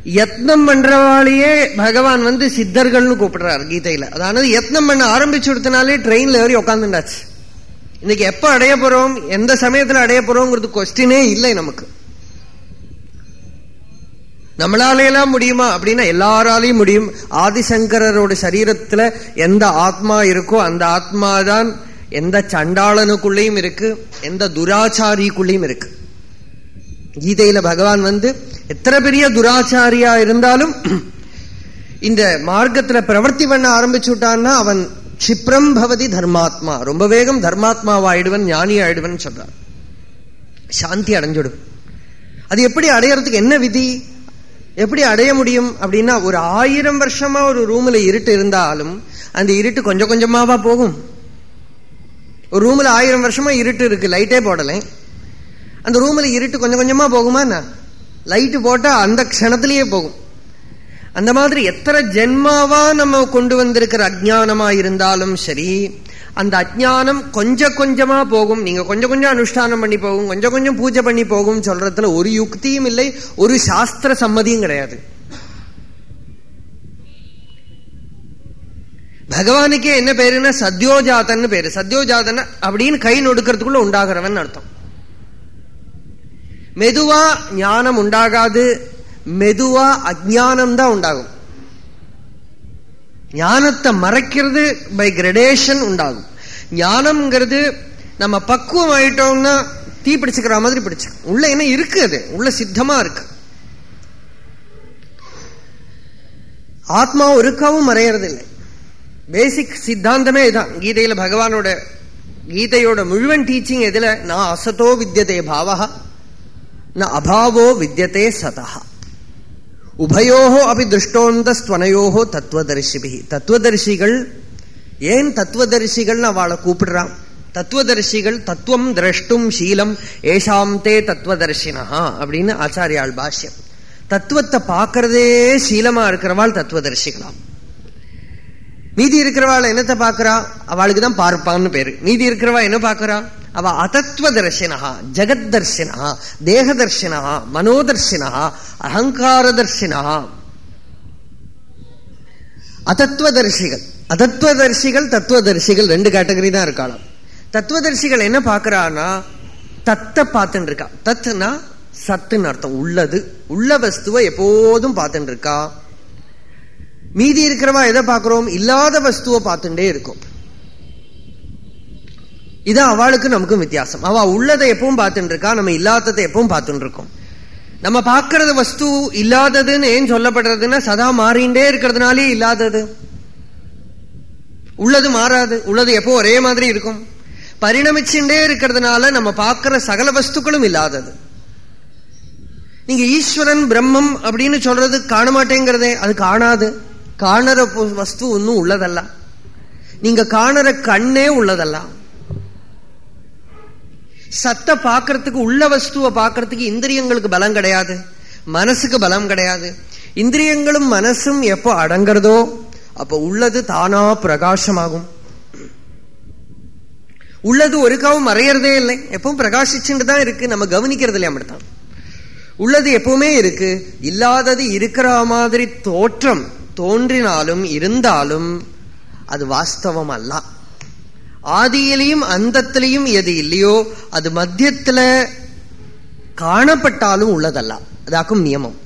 யத்னம் பண்றவாளையே பகவான் வந்து சித்தர்கள்னு கூப்பிடுறார் கீதையில. அதானது? யத்னம் பண்ண ஆரம்பிச்சு கொடுத்தனாலே ட்ரெயின்ல ஏறி உட்காந்துண்டாச்சு இன்னைக்கு எப்ப அடைய போறோம் எந்த சமயத்துல அடைய போறோங்கிறது கொஸ்டினே இல்லை நமக்கு. நம்மளாலேலாம் முடியுமா? அப்படின்னா எல்லாராலையும் முடியும். ஆதிசங்கரோட சரீரத்துல எந்த ஆத்மா இருக்கோ அந்த ஆத்மா தான் எந்த சண்டாளனுக்குள்ளேயும் இருக்கு எந்த துராச்சாரிக்குள்ளேயும் இருக்கு. கீதையில பகவான் வந்து எத்தனை பெரிய துராச்சாரியா இருந்தாலும் இந்த மார்க்கத்துல பிரவர்த்தி பண்ண ஆரம்பிச்சு விட்டான்னா அவன் கஷிப்ரம் பவதி தர்மாத்மா. ரொம்ப வேகம் தர்மாத்மாவாயிடுவன் ஞானி ஆயிடுவன் சொல்றார். சாந்தி அடைஞ்சிடும். அது எப்படி அடையறதுக்கு என்ன விதி? எப்படி அடைய முடியும் அப்படின்னா ஒரு ஆயிரம் வருஷமா ஒரு ரூம்ல இருட்டு இருந்தாலும் அந்த இருட்டு கொஞ்சம் கொஞ்சமாவா போகும். ஒரு ரூம்ல ஆயிரம் வருஷமா இருட்டு இருக்கு லைட்டே போடலை. அந்த ரூம்ல இருட்டு கொஞ்சம் கொஞ்சமா போகுமா என்ன? லைட்டு போட்டா அந்த க்ஷணத்திலேயே போகும். அந்த மாதிரி எத்தனை ஜென்மாவா நம்ம கொண்டு வந்திருக்கிற அஜானமா இருந்தாலும் சரி அந்த அஜானம் கொஞ்சம் கொஞ்சமா போகும். நீங்க கொஞ்சம் கொஞ்சம் அனுஷ்டானம் பண்ணி போகும் கொஞ்சம் கொஞ்சம் பூஜை பண்ணி போகும் சொல்றதுல ஒரு யுக்தியும் இல்லை ஒரு சாஸ்திர சம்மதியும் கிடையாது. பகவானுக்கே என்ன பேருன்னா சத்யோஜாதன் பேரு. சத்யோஜாதன் அப்படின்னு கை நொடுக்கிறதுக்குள்ள உண்டாகிறவன் அர்த்தம். மெதுவா ஞானம் உண்டாகாது மெதுவா அஜானம் தான் உண்டாகும். ஞானத்தை மறைக்கிறது பை கிரடேஷன் உண்டாகும். ஞானம்ங்கிறது நம்ம பக்குவம் ஆயிட்டோம்னா தீ பிடிச்சுக்கிற மாதிரி பிடிச்சு. உள்ள என்ன இருக்கு அது? உள்ள சித்தமா இருக்கு. ஆத்மா ஒருக்காவும் மறையறது இல்லை பேசிக் சித்தாந்தமே இதுதான் கீதையில பகவானோட கீதையோட முழுவன் டீச்சிங் எதுல? நான் அசதோ வித்தியதே பாவா நான் அபாவோ வித்தியதே சதா உபயோகோ அப்படி திருஷ்டோந்தஸ்துவனையோகோ தத்துவதர்ஷிபி தத்துவதரிசிகள் ஏன் தத்துவதரிசிகள்னு அவளை கூப்பிடுறான் தத்துவதர்ஷிகள் தத்துவம் திரஷ்டும் சீலம் ஏஷாம் தே தத்துவதர்ஷினா அப்படின்னு ஆச்சாரியாள் பாஷ்யம். தத்துவத்தை பார்க்கறதே சீலமா இருக்கிறவாள் தத்துவதரிசிகளாம். மீதி இருக்கிறவாள் என்னத்தை பாக்குறா அவளுக்கு தான் பார்ப்பான்னு பேரு. மீதி இருக்கிறவா என்ன பாக்குறா அவ அதத்துவ தர்ஷனா ஜெகத் தர்ஷனா தேக தர்ஷனா மனோதர்ஷனா அகங்கார தர்ஷனா அதத்துவதர்சிகள் அதத்துவதர்சிகள் தத்துவதர்சிகள் ரெண்டு கேட்டகரி தான் இருக்காளாம். தத்துவதர்சிகள் என்ன பாக்குறான்னா தத்தை பார்த்துட்டு இருக்கா. தத்துனா சத்துன்னு அர்த்தம். உள்ளது. உள்ள வஸ்துவை எப்போதும் பார்த்துட்டு இருக்கா. மீதி இருக்கிறவா எதை பார்க்கிறோம்? இல்லாத வஸ்துவை பார்த்துட்டே இருக்கும். இது அவளுக்கு நமக்கும் வித்தியாசம். அவ உள்ளதை எப்பவும் பார்த்துட்டு இருக்கா நம்ம இல்லாததை எப்பவும் பார்த்துட்டு இருக்கோம் நம்ம பார்க்கறது வஸ்து இல்லாததுன்னு ஏன் சொல்லப்படுறதுன்னா சதா மாறிண்டே இருக்கிறதுனாலே இல்லாதது. உள்ளது மாறாது. உள்ளது எப்போ ஒரே மாதிரி இருக்கும். பரிணமிச்சுட்டே இருக்கிறதுனால நம்ம பார்க்கிற சகல வஸ்துக்களும் இல்லாதது. நீங்க ஈஸ்வரன் பிரம்மம் அப்படின்னு சொல்றது காண மாட்டேங்கிறதே அது காணாது. காணற வஸ்து ஒன்னும் உள்ளதல்ல. நீங்க காணற கண்ணே உள்ளதல்ல. சத்த பாக்குறதுக்கு உள்ள வஸ்துவை பாக்குறதுக்கு இந்திரியங்களுக்கு பலம் கிடையாது. மனசுக்கு பலம் கிடையாது. இந்திரியங்களும் மனசும் எப்போ அடங்குறதோ அப்ப உள்ளது தானா பிரகாசமாகும். உள்ளது ஒருக்காவும் மறையறதே இல்லை. எப்பவும் பிரகாசிச்சுட்டு தான் இருக்கு. நம்ம கவனிக்கிறது இல்லையா அப்படித்தான். உள்ளது எப்பவுமே இருக்கு. இல்லாதது இருக்கிற மாதிரி தோற்றம். தோன்றினாலும் இருந்தாலும் அது வாஸ்தவம் அல்ல ஆதியிலையும் அந்தத்திலையும் எது இல்லையோ அது மத்தியத்தில் காணப்பட்டாலும் உள்ளதல்ல. அதாக்கும் நியமம்.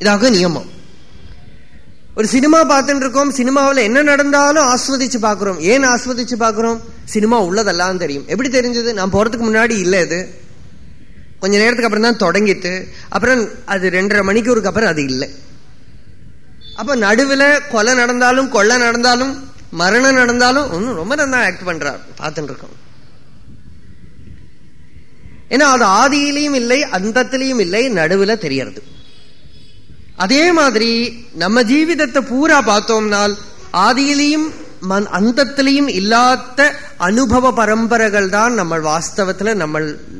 இதாகும் நியமம். ஒரு சினிமா பார்த்துட்டு இருக்கோம் சினிமாவில் என்ன நடந்தாலும் ஆஸ்வதிச்சு பார்க்கிறோம். ஏன் ஆஸ்வதிச்சு பார்க்குறோம்? சினிமா உள்ளதெல்லாம் தெரியும். எப்படி தெரிஞ்சது? நான் போறதுக்கு முன்னாடி இல்லை இது. கொஞ்ச நேரத்துக்கு அப்புறம் தான் தொடங்கிட்டு அப்புறம் அது ரெண்டரை மணிக்கூருக்கு அப்புறம் அது இல்லை. அப்ப நடுவில் கொலை நடந்தாலும் கொள்ளை நடந்தாலும் மரணம் நடந்தாலும் ஒன்னும் ரொம்ப நல்லா ஆக்ட் பண்றார் பார்த்துட்டு இருக்கோம். ஏன்னா அது ஆதியிலையும் இல்லை அந்தத்திலையும் இல்லை நடுவில் தெரியறது அதே மாதிரி நம்ம ஜீவிதத்தை பூரா பார்த்தோம்னால் ஆதியிலையும் அந்தத்திலையும் இல்லாத அனுபவ பரம்பரைகள் தான் நம்ம வாஸ்தவத்துல நம்ம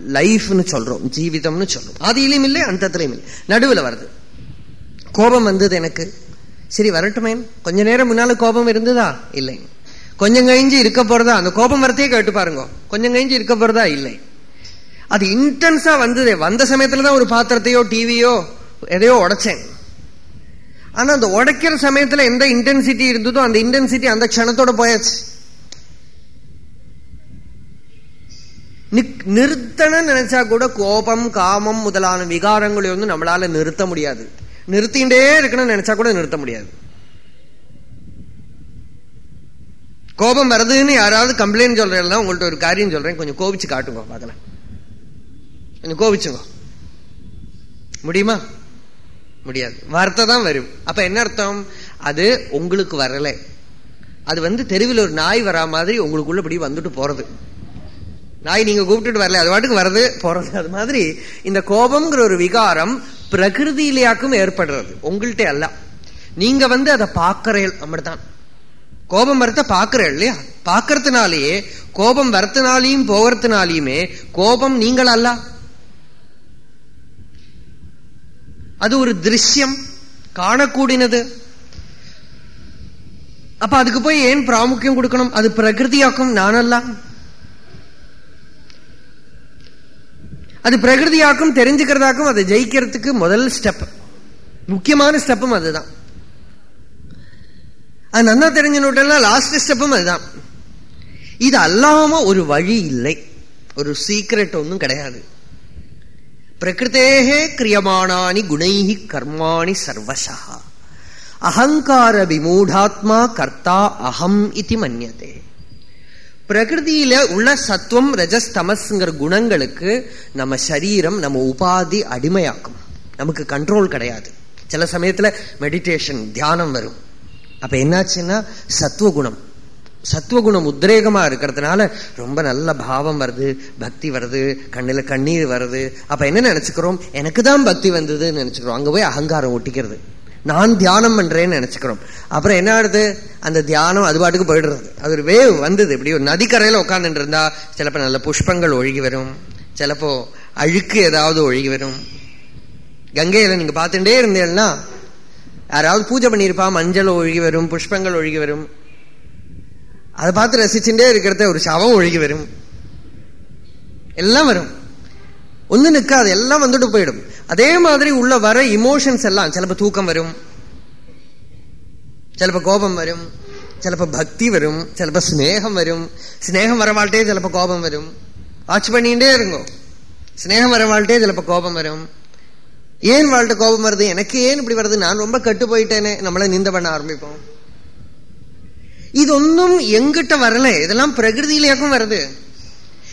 லைஃப்னு சொல்றோம் ஜீவிதம்னு சொல்றோம். அதிலையும் இல்லை அந்தத்திலையும் இல்லை. நடுவில் வருது. கோபம் வந்தது எனக்கு. சரி வரட்டுமே. கொஞ்ச நேரம் முன்னால கோபம் இருந்ததா? இல்லை. கொஞ்சம் கழிஞ்சு இருக்க போறதா? அந்த கோபம் வரத்தையே கேட்டு பாருங்க. கொஞ்சம் கழிஞ்சு இருக்க போறதா? இல்லை. அது இன்டென்ஸா வந்தது. வந்த சமயத்துல தான் ஒரு பாத்திரத்தையோ டிவியோ எதையோ உடைச்சேன். ஆனா அந்த உடைக்கிற சமயத்துல எந்த இன்டென்சிட்டி இருந்ததோ அந்த இன்டென்சிட்டி அந்த க்ஷணத்தோட போயாச்சு. நிறுத்தணும் நினைச்சா கூட கோபம் காமம் முதலான விகாரங்களை வந்து நம்மளால நிறுத்த முடியாது. நிறுத்திட்டே இருக்கணும்னு நினைச்சா கூட நிறுத்த முடியாது. கோபம் வருதுன்னு யாராவது கம்ப்ளைண்ட் சொல்றேன் உங்கள்ட்ட ஒரு காரியம் சொல்றேன். கொஞ்சம் கோபிச்சு காட்டுங்க பார்க்கலாம். கொஞ்சம் கோபிச்சுங்க. முடியுமா? முடியாது. வார்த்தை தான் வரும். அப்ப என்ன அர்த்தம்? அது உங்களுக்கு வரல. அது வந்து தெருவில் ஒரு நாய் வரா மாதிரி உங்களுக்குள்ள இப்படி வந்துட்டு போறது. நாய் நீங்க கூப்பிட்டுட்டு வரல அது வாட்டுக்கு வர்றது போறது. அது மாதிரி இந்த கோபம்ங்கிற ஒரு விகாரம் பிரகிருதியிலேயாக்கும் ஏற்படுறது. உங்கள்கிட்ட அல்ல. நீங்க வந்து அதை பார்க்கறேன் அப்படித்தான். கோபம் வரத்த பாக்குறேன் இல்லையா? பாக்குறதுனாலேயே கோபம் வரத்தினாலையும் போகிறதுனாலையுமே கோபம் நீங்கள் அல்ல. அது ஒரு திருஷ்யம் காணக்கூடினது அப்ப அதுக்கு போய் ஏன் பிராமுக்கியம் கொடுக்கணும்? அது பிரகிருதியாக்கும் நானல்ல. அது பிரகிருதியாக்கும் தெரிஞ்சுக்கிறதாக்கும் அதை ஜெயிக்கிறதுக்கு முதல் ஸ்டெப் முக்கியமான ஸ்டெப்பும் அதுதான். அது நல்லா தெரிஞ்சுன்னு லாஸ்ட் ஸ்டெப்பும் அதுதான். இது அல்லாம ஒரு வழி இல்லை. ஒரு சீக்ரெட் ஒன்றும் கிடையாது. பிரகிருத்தேகே கிரியமானானி குணைஹி கர்மாணி சர்வசா. அகங்கார விமூடாத்மா கர்த்தா அகம் இது மன்னியதே பிரகிருதியில உள்ள சத்துவம் ரஜஸ் தமஸ்ங்கிற குணங்களுக்கு நம்ம சரீரம் நம்ம உபாதி அடிமையாக்கும். நமக்கு கண்ட்ரோல் கிடையாது. சில சமயத்துல மெடிடேஷன் தியானம் வரும். அப்ப என்னாச்சுன்னா சத்துவகுணம் சத்துவகுணம் உத்ரேகமா இருக்கிறதுனால ரொம்ப நல்ல பாவம் வருது பக்தி வருது கண்ணுல கண்ணீர் வருது. அப்ப என்ன நினச்சிக்கிறோம்? எனக்கு தான் பக்தி வந்ததுன்னு நினச்சிக்கிறோம். அங்க போய் அகங்காரம் ஒட்டிக்கிறது. நான் தியானம் பண்றேன்னு நினச்சிக்கிறோம். அப்புறம் என்ன ஆகுது? அந்த தியானம் அது பாட்டுக்கு போயிடுறது. அது ஒரு வேவ் வந்தது. இப்படி ஒரு நதிக்கரையில உட்காந்துட்டு இருந்தா சிலப்போ நல்ல புஷ்பங்கள் ஒழுகி வரும். சிலப்போ அழுக்கு ஏதாவது ஒழுகி வரும். கங்கையில நீங்க பார்த்துட்டே இருந்தேன்னா யாராவது பூஜை பண்ணியிருப்பா மஞ்சள் ஒழுகி வரும் புஷ்பங்கள் ஒழுகி வரும். அதை பார்த்து ரசிச்சுட்டே இருக்கிறத ஒரு சவம் ஒழுகி வரும். எல்லாம் வரும். ஒன்றும் நிற்காது எல்லாம் வந்துட்டு போயிடும். அதே மாதிரி உள்ள வர இமோஷன்ஸ் எல்லாம் சிலப்போ தூக்கம் வரும். சிலப்போ கோபம் வரும். சிலப்போ பக்தி வரும். சிலப்போ ஸ்னேகம் வரும். ஸ்னேகம் வரவாழ்டே சிலப்போ கோபம் வரும். வாட்ச் பண்ணிகிட்டே இருங்கோ. ஸ்னேகம் வரவாழ்ட்டே சிலப்போ கோபம் வரும். ஏன் வாழ்கிட்ட கோபம் வருது? எனக்கு ஏன் இப்படி வருது? நான் ரொம்ப கட்டு போயிட்டேனே. நம்மளை நிந்த பண்ண ஆரம்பிப்போம். இது இதொன்னும் எங்கிட்ட வரல இதெல்லாம் பிரகிருதியிலேயாக்கும் வருது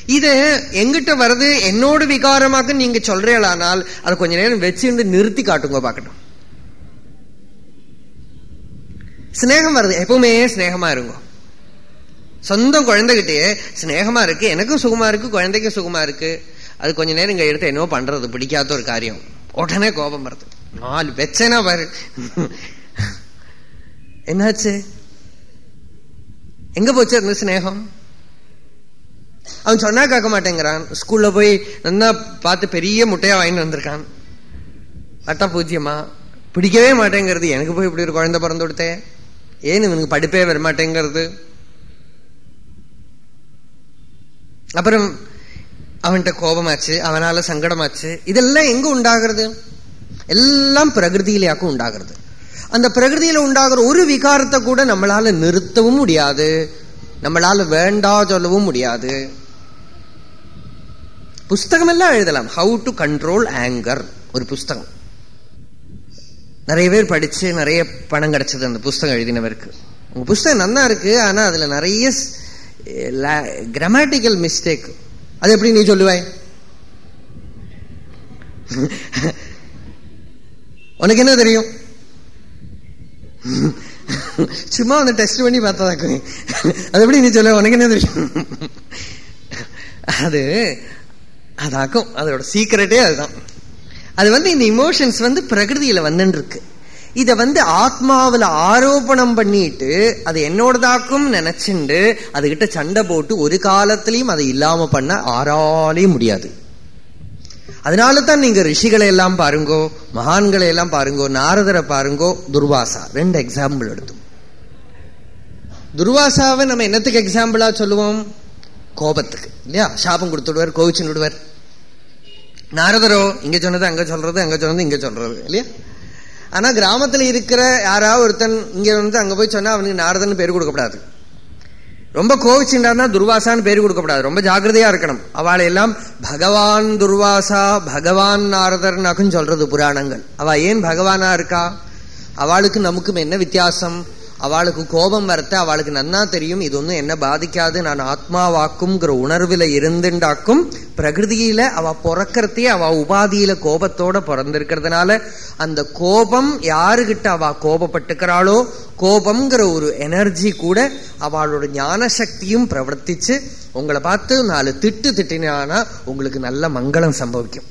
இது எங்கிட்ட வருது என்னோட விகாரமாக நீங்க சொல்றீங்களானால் அதை கொஞ்ச நேரம் வச்சு நிறுத்தி காட்டுங்க பார்க்கட்டும் ஸ்னேகம் வருது எப்பவுமே ஸ்னேகமா இருக்கும் சொந்த குழந்தைகிட்டே ஸ்னேகமா இருக்கு எனக்கும் சுகமா இருக்கு குழந்தைக்கும் சுகமா இருக்கு அது கொஞ்ச நேரம் இங்க எடுத்து என்னவோ பண்றது பிடிக்காத ஒரு காரியம் உடனே கோபம் வருது நாலு வச்சேனா பாரு என்னாச்சு எங்க போச்சு இருந்து ஸ்னேகம் அவன் சொன்னா கேட்க மாட்டேங்கிறான். ஸ்கூல்ல போய் நல்லா பார்த்து பெரிய முட்டையா வாங்கிட்டு வந்திருக்கான். அட்டா பூஜ்யமா? பிடிக்கவே மாட்டேங்கிறது. எனக்கு போய் இப்படி ஒரு குழந்தை பிறந்து கொடுத்தேன் ஏன் இவனுக்கு படிப்பே வரமாட்டேங்கிறது? அப்புறம் அவன்கிட்ட கோபமாச்சு அவனால சங்கடமாச்சு. இதெல்லாம் எங்க உண்டாகிறது? எல்லாம் பிரகிருதியிலேயாக்கும் உண்டாகிறது. அந்த பிரகிருதியில உண்டாகிற ஒரு விகாரத்தை கூட நம்மளால நிறுத்தவும் முடியாது. நம்மளால வேண்டா சொல்லவும் முடியாது. புஸ்தகம் எல்லாம் எழுதலாம். ஹவு டு கண்ட்ரோல் ஆங்கர் ஒரு புஸ்தகம். நிறைய பேர் படிச்சு நிறைய பணம் கிடைச்சது அந்த புஸ்தகம் எழுதினவருக்கு. உங்க புஸ்தகம் நல்லா இருக்கு ஆனா அதுல நிறைய கிராமட்டிக்கல் மிஸ்டேக் அது எப்படி நீ சொல்லுவாய்? உனக்கு என்ன தெரியும்? சும்மா வந்து டெஸ்ட் பண்ணி பார்த்ததாக்கு அது எப்படி நீ சொல்ல? உனக்கு என்ன தெரியும்? அது அதாக்கும். அதோட சீக்கிரட்டே அதுதான். அது வந்து இந்த இமோஷன்ஸ் வந்து பிரகிருதியில வந்துட்டு இருக்கு இதை வந்து ஆத்மாவில் ஆரோபணம் பண்ணிட்டு அது என்னோடதாக்கும் நினைச்சுண்டு அதுகிட்ட சண்டை போட்டு ஒரு காலத்திலையும் அதை இல்லாம பண்ண ஆறாலே முடியாது. அதனால தான் நீங்க ரிஷிகளை எல்லாம் பாருங்கோ மகான்களை எல்லாம் பாருங்கோ நாரதரை பாருங்கோ துர்வாசா. ரெண்டு எக்ஸாம்பிள் எடுத்தோம் துர்வாசாவை நம்ம என்னத்துக்கு எக்ஸாம்பிளா சொல்லுவோம்? கோபத்துக்கு. இல்லையா? சாபம் கொடுத்துடுவார் கோவிச்சு விடுவார். நாரதரோ இங்க சொன்னது அங்க சொல்றது அங்க சொன்னது இங்க சொல்றது. இல்லையா? ஆனா கிராமத்துல இருக்கிற யாராவது ஒருத்தன் இங்க வந்து அங்க போய் சொன்னா அவனுக்கு நாரதன் பேர் கொடுக்கப்படாது. ரொம்ப கோவிச்சுட்டான்னா துர்வாசான்னு பேர் கொடுக்கப்படாது. ரொம்ப ஜாகிரதையா இருக்கணும். அவளை எல்லாம் பகவான் துர்வாசா பகவான் நாரதர்னாக்குன்னு சொல்றது புராணங்கள். அவ ஏன் பகவானா இருக்கா? அவளுக்கு நமக்கும் என்ன வித்தியாசம்? அவளுக்கு கோபம் வரத்த அவளுக்கு நன்னா தெரியும். இது ஒன்றும் என்ன பாதிக்காது நான் ஆத்மாவாக்கும்ங்கிற உணர்வில் இருந்துண்டாக்கும் பிரகிருதியில அவ பிறக்கிறதே அவ உபாதியில கோபத்தோட பிறந்திருக்கிறதுனால அந்த கோபம் யாருகிட்ட அவ கோபப்பட்டுக்கிறாளோ கோபம்ங்கிற ஒரு எனர்ஜி கூட அவளோட ஞான சக்தியும் பிரவர்த்திச்சு உங்களை பார்த்து நாலு திட்டு திட்டினானா உங்களுக்கு நல்ல மங்களம் சம்பவிக்கும்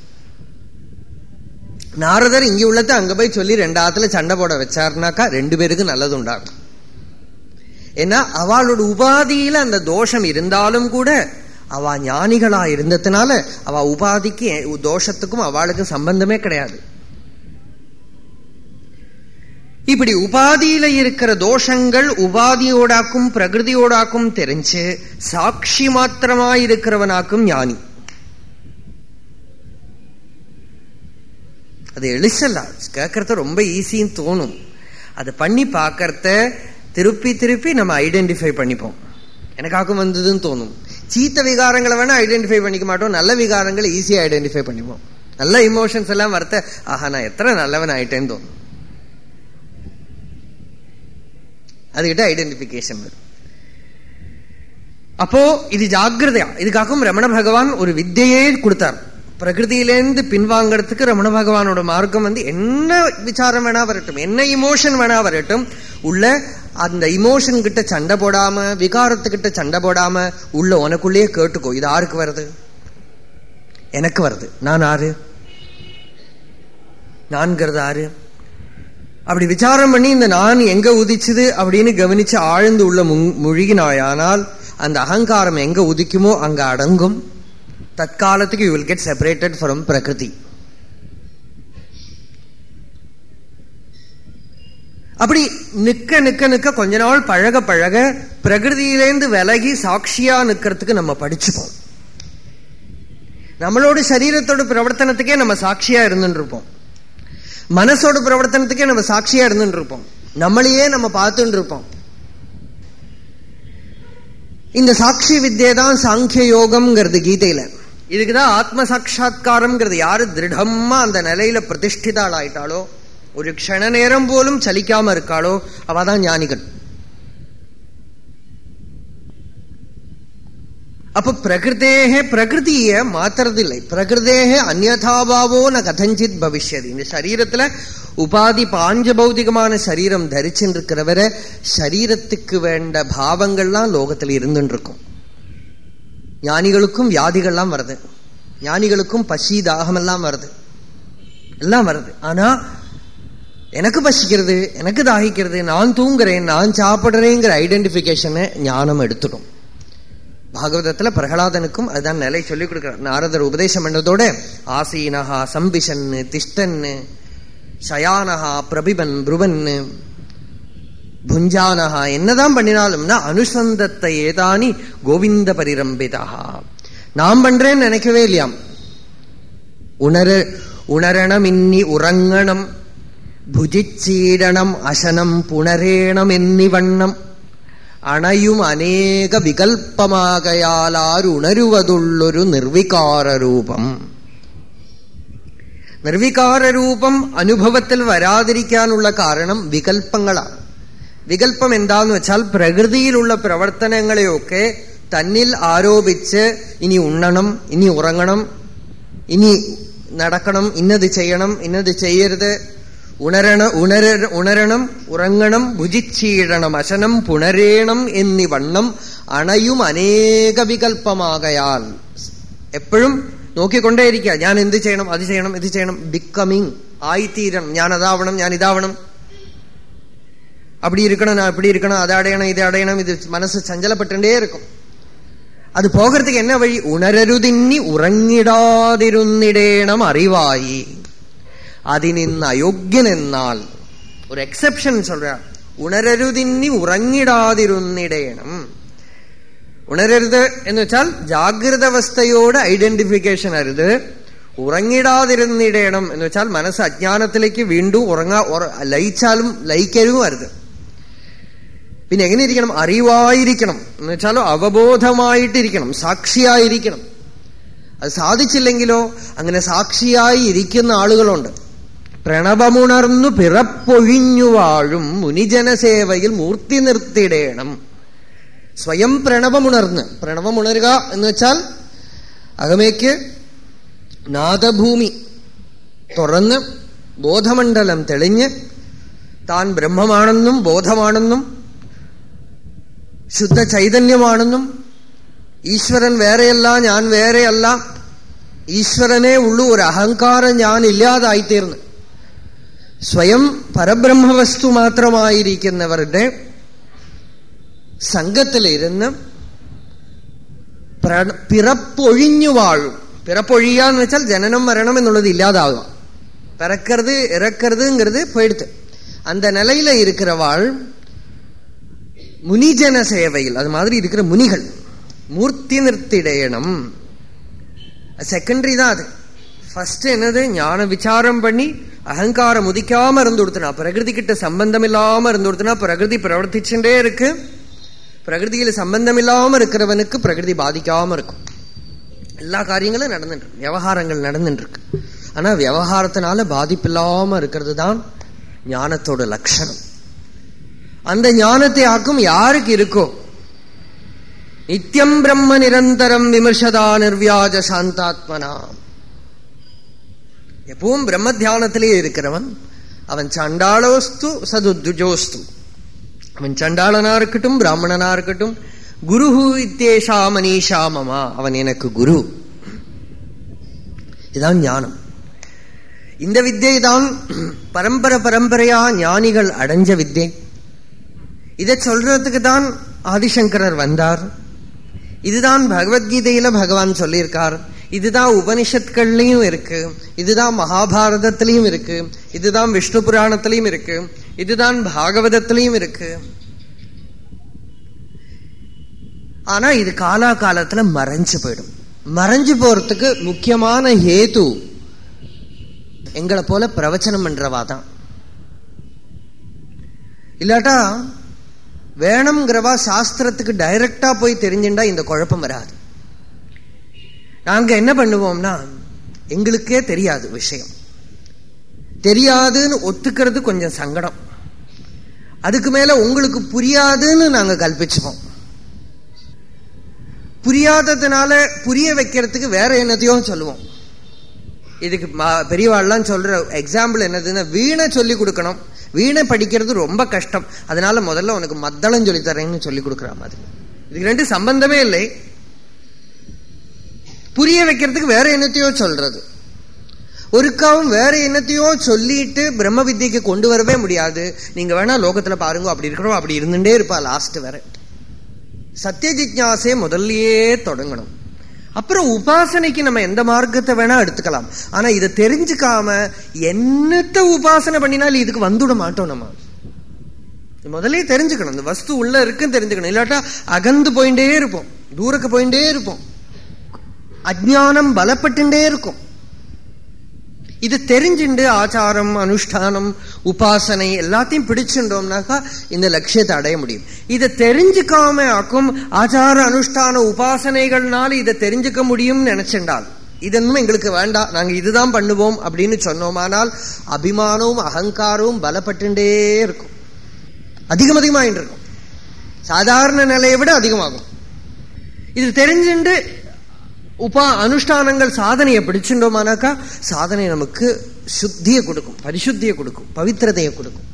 நாரதர் இங்க உள்ளத அங்க போய் சொல்லி ரெண்டாத்துல சண்டை போட வச்சாருனாக்கா ரெண்டு பேருக்கு நல்லது உண்டாகும் ஏன்னா அவளோட உபாதியில அந்த தோஷம் இருந்தாலும் கூட அவ ஞானிகளா இருந்ததுனால அவ உபாதிக்கு தோஷத்துக்கும் அவளுக்கும் சம்பந்தமே கிடையாது. இப்படி உபாதியில இருக்கிற தோஷங்கள் உபாதியோடாக்கும் பிரகிருதியோடாக்கும் தெரிஞ்சு சாட்சி மாத்திரமா இருக்கிறவனாக்கும் ஞானி. அது எளிசல்ல கேட்கறது ரொம்ப ஈஸின்னு தோணும். அது பண்ணி பார்க்கறத திருப்பி திருப்பி நம்ம ஐடென்டிஃபை பண்ணிப்போம். எனக்காக்கும் வந்ததுன்னு தோணும். சீத்த விகாரங்களை வேணா ஐடென்டிஃபை பண்ணிக்க மாட்டோம். நல்ல விகாரங்களை ஈஸியாக ஐடென்டிஃபை பண்ணிப்போம். நல்ல இமோஷன்ஸ் எல்லாம் வரத்த ஆஹா நான் எத்தனை நல்லவன் ஆயிட்டேன்னு தோணும். அதுகிட்ட ஐடென்டிபிகேஷன் வரும். அப்போ இது ஜாகிரதையா இதுக்காகவும் ரமண பகவான் ஒரு வித்தையே கொடுத்தார். பிரகிருதியிலேருந்து பின்வாங்கிறதுக்கு ரமண பகவானோட மார்க்கம் வந்து என்ன விசாரம் வேணா வரட்டும் என்ன இமோஷன் வேணா வரட்டும் உள்ள அந்த இமோஷன் கிட்ட சண்டை போடாம விகாரத்துக்கிட்ட சண்டை போடாம உள்ள உனக்குள்ளேயே கேட்டுக்கோ இது யாருக்கு வருது எனக்கு வருது நான் ஆறு? நான்கிறது ஆறு? அப்படி விசாரம் பண்ணி இந்த நான் எங்க உதிச்சுது அப்படின்னு கவனிச்சு ஆழ்ந்து உள்ள முழுகினாயானால் அந்த அகங்காரம் எங்க உதிக்குமோ அங்க அடங்கும். தற்காலத்துக்கு you will get separated from பிரகிருதி அப்படி நிக்க நிக்க நிக்க கொஞ்ச நாள் பழக பழக பிரகிருதியிலேருந்து விலகி சாட்சியா நிக்கிறதுக்கு நம்ம படிச்சுப்போம். நம்மளோட சரீரத்தோட பிரவர்த்தனத்துக்கே நம்ம சாட்சியா இருந்துட்டு இருப்போம் மனசோட பிரவர்த்தனத்துக்கே நம்ம சாட்சியா இருந்துட்டு இருப்போம் நம்மளையே நம்ம பார்த்துட்டு இருப்போம் இந்த சாட்சி வித்தியை தான் சாங்கிய யோகம்ங்கிறது கீதையில. இதுக்குதான் ஆத்ம சாட்சா்காரம்ங்கிறது யாரு திருடமா அந்த நிலையில பிரதிஷ்டிதாள் ஆயிட்டாளோ ஒரு க்ஷண நேரம் போலும் சலிக்காம இருக்காளோ அவதான் ஞானிகள். அப்ப பிரகிருத்தேக பிரகிருதிய மாத்துறதில்லை. பிரகிருதேக அந்யதாபாவோ ந கதஞ்சித் பவிஷ்யது. இந்த சரீரத்துல உபாதி பாஞ்ச பௌதிகமான சரீரம் தரிச்சுருக்கிறவரை சரீரத்துக்கு வேண்ட பாவங்கள்லாம் லோகத்தில் இருந்துட்டு இருக்கும் ஞானிகளுக்கும் வியாதிகள்லாம் வருது. ஞானிகளுக்கும் பசி தாகமெல்லாம் வருது. எல்லாம் வருது. ஆனா எனக்கு பசிக்கிறது எனக்கு தாகிக்கிறது நான் தூங்குறேன் நான் சாப்பிடுறேங்கிற ஐடென்டிபிகேஷனை ஞானம் எடுத்துடும். பாகவதத்துல பிரகலாதனுக்கும் அதுதான் நிலை சொல்லிக் கொடுக்கிறார். நாரதர் உபதேசம் பண்ணதோட ஆசீனஹா சம்பிஷன்னு திஷ்டன்னு சயானஹா பிரபிபன் புருவன் புஞ்சானஹா என்னதான் பண்ணினாலும்னா அனுசந்தத்தை ஏதானி கோவிந்த பரிரம்பிதா. நான் பண்றேன்னு நினைக்கவே இல்லையாம். உணர ഉണരണം ഇന്നി ഉറങ്ങണം ഭുജിച്ചീടണം അശനം പുണരേണം എന്നിവണ്ണം അണയും അനേക വികൽപ്പമാകയാൽ ആരുണരുവതുള്ളൊരു നിർവികാരൂപം നിർവികാരൂപം അനുഭവത്തിൽ വരാതിരിക്കാനുള്ള കാരണം വികൽപ്പങ്ങളാണ് വികൽപ്പം എന്താന്ന് വെച്ചാൽ പ്രകൃതിയിലുള്ള പ്രവർത്തനങ്ങളെയൊക്കെ തന്നിൽ ആരോപിച്ച് ഇനി ഉണ്ണണം ഇനി ഉറങ്ങണം ഇനി നടക്കണം ഇന്നത് ചെയ്യണം ഇന്നത് ചെയ്യരുത്. ഉണരണ ഉണര ഉണരണം ഉറങ്ങണം ഭുജിച്ചീടണം അശനം പുണരേണം എന്നിവണ്ണം അണയും അനേക വികൽപ്പമാകയാൽ എപ്പോഴും നോക്കിക്കൊണ്ടേയിരിക്കുക. ഞാൻ എന്ത് ചെയ്യണം അത് ചെയ്യണം ഇത് ചെയ്യണം ബിക്കമിങ് ആയിത്തീരണം. ഞാൻ അതാവണം ഞാൻ ഇതാവണം. அப்படி இருக்கணும் நான் இப்படி இருக்கணும் அதை அடையணும் இது அடையணும் இது மனசு சஞ்சலப்பட்டுட்டே இருக்கும் அது போகிறதுக்கு என்ன வழி உணரருதின்னி ഉറങ്ങിടാതിരുന്നിടേണം അറിവായി അതിനിന്ന് അയോഗ്യനെന്നാൽ ഒരു എക്സെപ്ഷൻ சொல்ற ഉണരരുതിന്നി ഉറങ്ങിടാതിരുന്നിടേണം ഉണരരുത് എന്ന് വെച്ചാൽ ജാഗ്രത അവസ്ഥയോട് ഐഡന്റിഫിക്കേഷൻ അരുത് ഉറങ്ങിടാതിരുന്നിടേണം എന്ന് വെച്ചാൽ മനസ്സ് അജ്ഞാനത്തിലേക്ക് വീണ്ടും ഉറങ്ങാ ലയിച്ചാലും ലയിക്കരുതും അരുത് പിന്നെ എങ്ങനെ ഇരിക്കണം അറിവായിരിക്കണം. എന്ന് വെച്ചാലോ അവബോധമായിട്ടിരിക്കണം. സാക്ഷിയായിരിക്കണം. അത് സാധിച്ചില്ലെങ്കിലോ അങ്ങനെ സാക്ഷിയായി ഇരിക്കുന്ന ആളുകളുണ്ട്. പ്രണവമുണർന്നു പിറപ്പൊഴിഞ്ഞു വാഴും മുനിജനസേവയിൽ മൂർത്തി നിർത്തിയിടേണം സ്വയം പ്രണവമുണർന്ന്. പ്രണവമുണരുക എന്ന് വെച്ചാൽ അകമേക്ക് നാദഭൂമി തുറന്ന് ബോധമണ്ഡലം തെളിഞ്ഞ് താൻ ബ്രഹ്മമാണെന്നും ബോധമാണെന്നും ശുദ്ധ ചൈതന്യമാണെന്നും ഈശ്വരൻ വേറെയല്ല ഞാൻ വേറെയല്ല ഈശ്വരനെ ഉള്ളൂ ഒരു അഹങ്കാരം ഞാൻ ഇല്ലാതായിത്തീർന്ന്. സ്വയം പരബ്രഹ്മവസ്തു മാത്രമായിരിക്കുന്നവരുടെ സംഘത്തിലിരുന്ന് പിറപ്പൊഴിഞ്ഞു വാഴും. പിറപ്പൊഴിയുക എന്ന് വെച്ചാൽ ജനനം മരണം എന്നുള്ളത് ഇല്ലാതാവുക. പിറക്കരുത് ഇറക്കരുതുங்கிறது போயிடுது அந்த நிலையில இருக்கிறவாள் முனிஜன சேவையில் அது மாதிரி இருக்கிற முனிகள் மூர்த்தி நிறுத்திடையணும் செகண்டரி தான் அது. ஃபர்ஸ்ட் என்னது? ஞான விசாரம் பண்ணி அகங்காரம் உதிக்காம இருந்து கொடுத்தனா பிரகிருதி கிட்ட சம்பந்தம் இல்லாம இருந்து கொடுத்தனா பிரகிருதி பிரவர்த்திச்சுட்டே இருக்கு. பிரகிருதியில சம்பந்தம் இல்லாம இருக்கிறவனுக்கு பிரகிருதி பாதிக்காம இருக்கும். எல்லா காரியங்களும் நடந்துட்டு விவகாரங்கள் நடந்துட்டு இருக்கு. ஆனா விவகாரத்தினால பாதிப்பு இல்லாம இருக்கிறது தான் ஞானத்தோட லட்சணம். அந்த ஞானத்தை ஆக்கும் யாருக்கு இருக்கோ? நித்தியம் பிரம்ம நிரந்தரம் விமர்சதா நிர்வியாஜ சாந்தாத்மனா. எப்பவும் பிரம்ம தியானத்திலேயே இருக்கிறவன் அவன் சண்டாளோஸ்து சதுஜோஸ்து அவன் சண்டாளனா இருக்கட்டும் பிராமணனா இருக்கட்டும் குரு இத்தேஷா மனிஷா மமா. அவன் எனக்கு குரு. இதுதான் ஞானம். இந்த வித்தை தான் பரம்பரை பரம்பரையா ஞானிகள் அடைஞ்ச வித்தை இதை சொல்றதுக்கு தான் ஆதிசங்கரர் வந்தார். இதுதான் பகவத்கீதையில பகவான் சொல்லியிருக்கார். இதுதான் உபனிஷத்கள்லையும் இருக்கு. இதுதான் மகாபாரதத்திலையும் இருக்கு. இதுதான் விஷ்ணு புராணத்திலையும் இருக்கு. இதுதான் பாகவதத்திலையும் இருக்கு. ஆனா இது காலா காலத்துல மறைஞ்சு போயிடும். மறைஞ்சு போறதுக்கு முக்கியமான ஹேது எங்களை போல பிரவச்சனம் பண்றவா தான். இல்லாட்டா வேணுங்கிறவா சாஸ்திரத்துக்கு டைரக்டா போய் தெரிஞ்சுட்டா இந்த குழப்பம் வராது. நாங்க என்ன பண்ணுவோம்னா எங்களுக்கே தெரியாது விஷயம். தெரியாதுன்னு ஒத்துக்கிறது கொஞ்சம் சங்கடம். அதுக்கு மேல உங்களுக்கு புரியாதுன்னு நாங்க கல்பிச்சுப்போம். புரியாததுனால புரிய வைக்கிறதுக்கு வேற என்னத்தையோ சொல்லுவோம். இதுக்கு பெரியவாள்லாம் சொல்ற எக்ஸாம்பிள் என்னதுன்னா வீணை சொல்லி கொடுக்கணும். வீணை படிக்கிறது ரொம்ப கஷ்டம். அதனால முதல்ல உனக்கு மத்தளம் சொல்லித்தரேன்னு சொல்லி கொடுக்குற மாதிரி. இதுக்கு ரெண்டு சம்பந்தமே இல்லை. புரிய வைக்கிறதுக்கு வேற என்னத்தையோ சொல்றது. ஒருக்காவும் வேற என்னத்தையோ சொல்லிட்டு பிரம்ம வித்தியக்கு கொண்டு வரவே முடியாது. நீங்க வேணா லோகத்துல பாருங்க அப்படி இருக்கிறோம் அப்படி இருந்துட்டே இருப்பா லாஸ்ட் வரை. சத்திய ஜிக்யாசே முதல்லயே தொடங்கணும். அப்புறம் உபாசனைக்கு நம்ம எந்த மார்க்கத்தை வேணா எடுத்துக்கலாம். ஆனா இதை தெரிஞ்சுக்காம என்னத்த உபாசனை பண்ணினாலும் இதுக்கு வந்துவிட மாட்டோம் நம்ம. முதலே தெரிஞ்சுக்கணும். இந்த வஸ்து உள்ள இருக்குன்னு தெரிஞ்சுக்கணும். இல்லாட்டா அகந்து போயிட்டே இருப்போம். தூரக்கு போயிட்டே இருப்போம். அஜானம் பலப்பட்டுட்டே இருக்கும். இது தெரிஞ்சுண்டு ஆச்சாரம் அனுஷ்டானம் உபாசனை எல்லாத்தையும் பிடிச்சுட்டோம்னாக்கா இந்த லட்சியத்தை அடைய முடியும். இதை தெரிஞ்சுக்காம ஆக்கும் ஆச்சார அனுஷ்டான உபாசனைகள்னால இதை தெரிஞ்சுக்க முடியும்னு நினைச்சிருந்தால். இதன்னும் எங்களுக்கு வேண்டாம். நாங்க இதுதான் பண்ணுவோம் அப்படின்னு சொன்னோமானால் அபிமானமும் அகங்காரமும் பலப்பட்டுட்டே இருக்கும். அதிகம் அதிகமாயிட்டு இருக்கும் சாதாரண நிலையை விட அதிகமாகும். இது தெரிஞ்சுண்டு உபா அனுஷ்டானங்கள் சாதனையை பிடிச்சுட்டோமானாக்கா சாதனை நமக்கு சுத்தியை கொடுக்கும் பரிசுத்தியை கொடுக்கும் பவித்திரதையை கொடுக்கும்.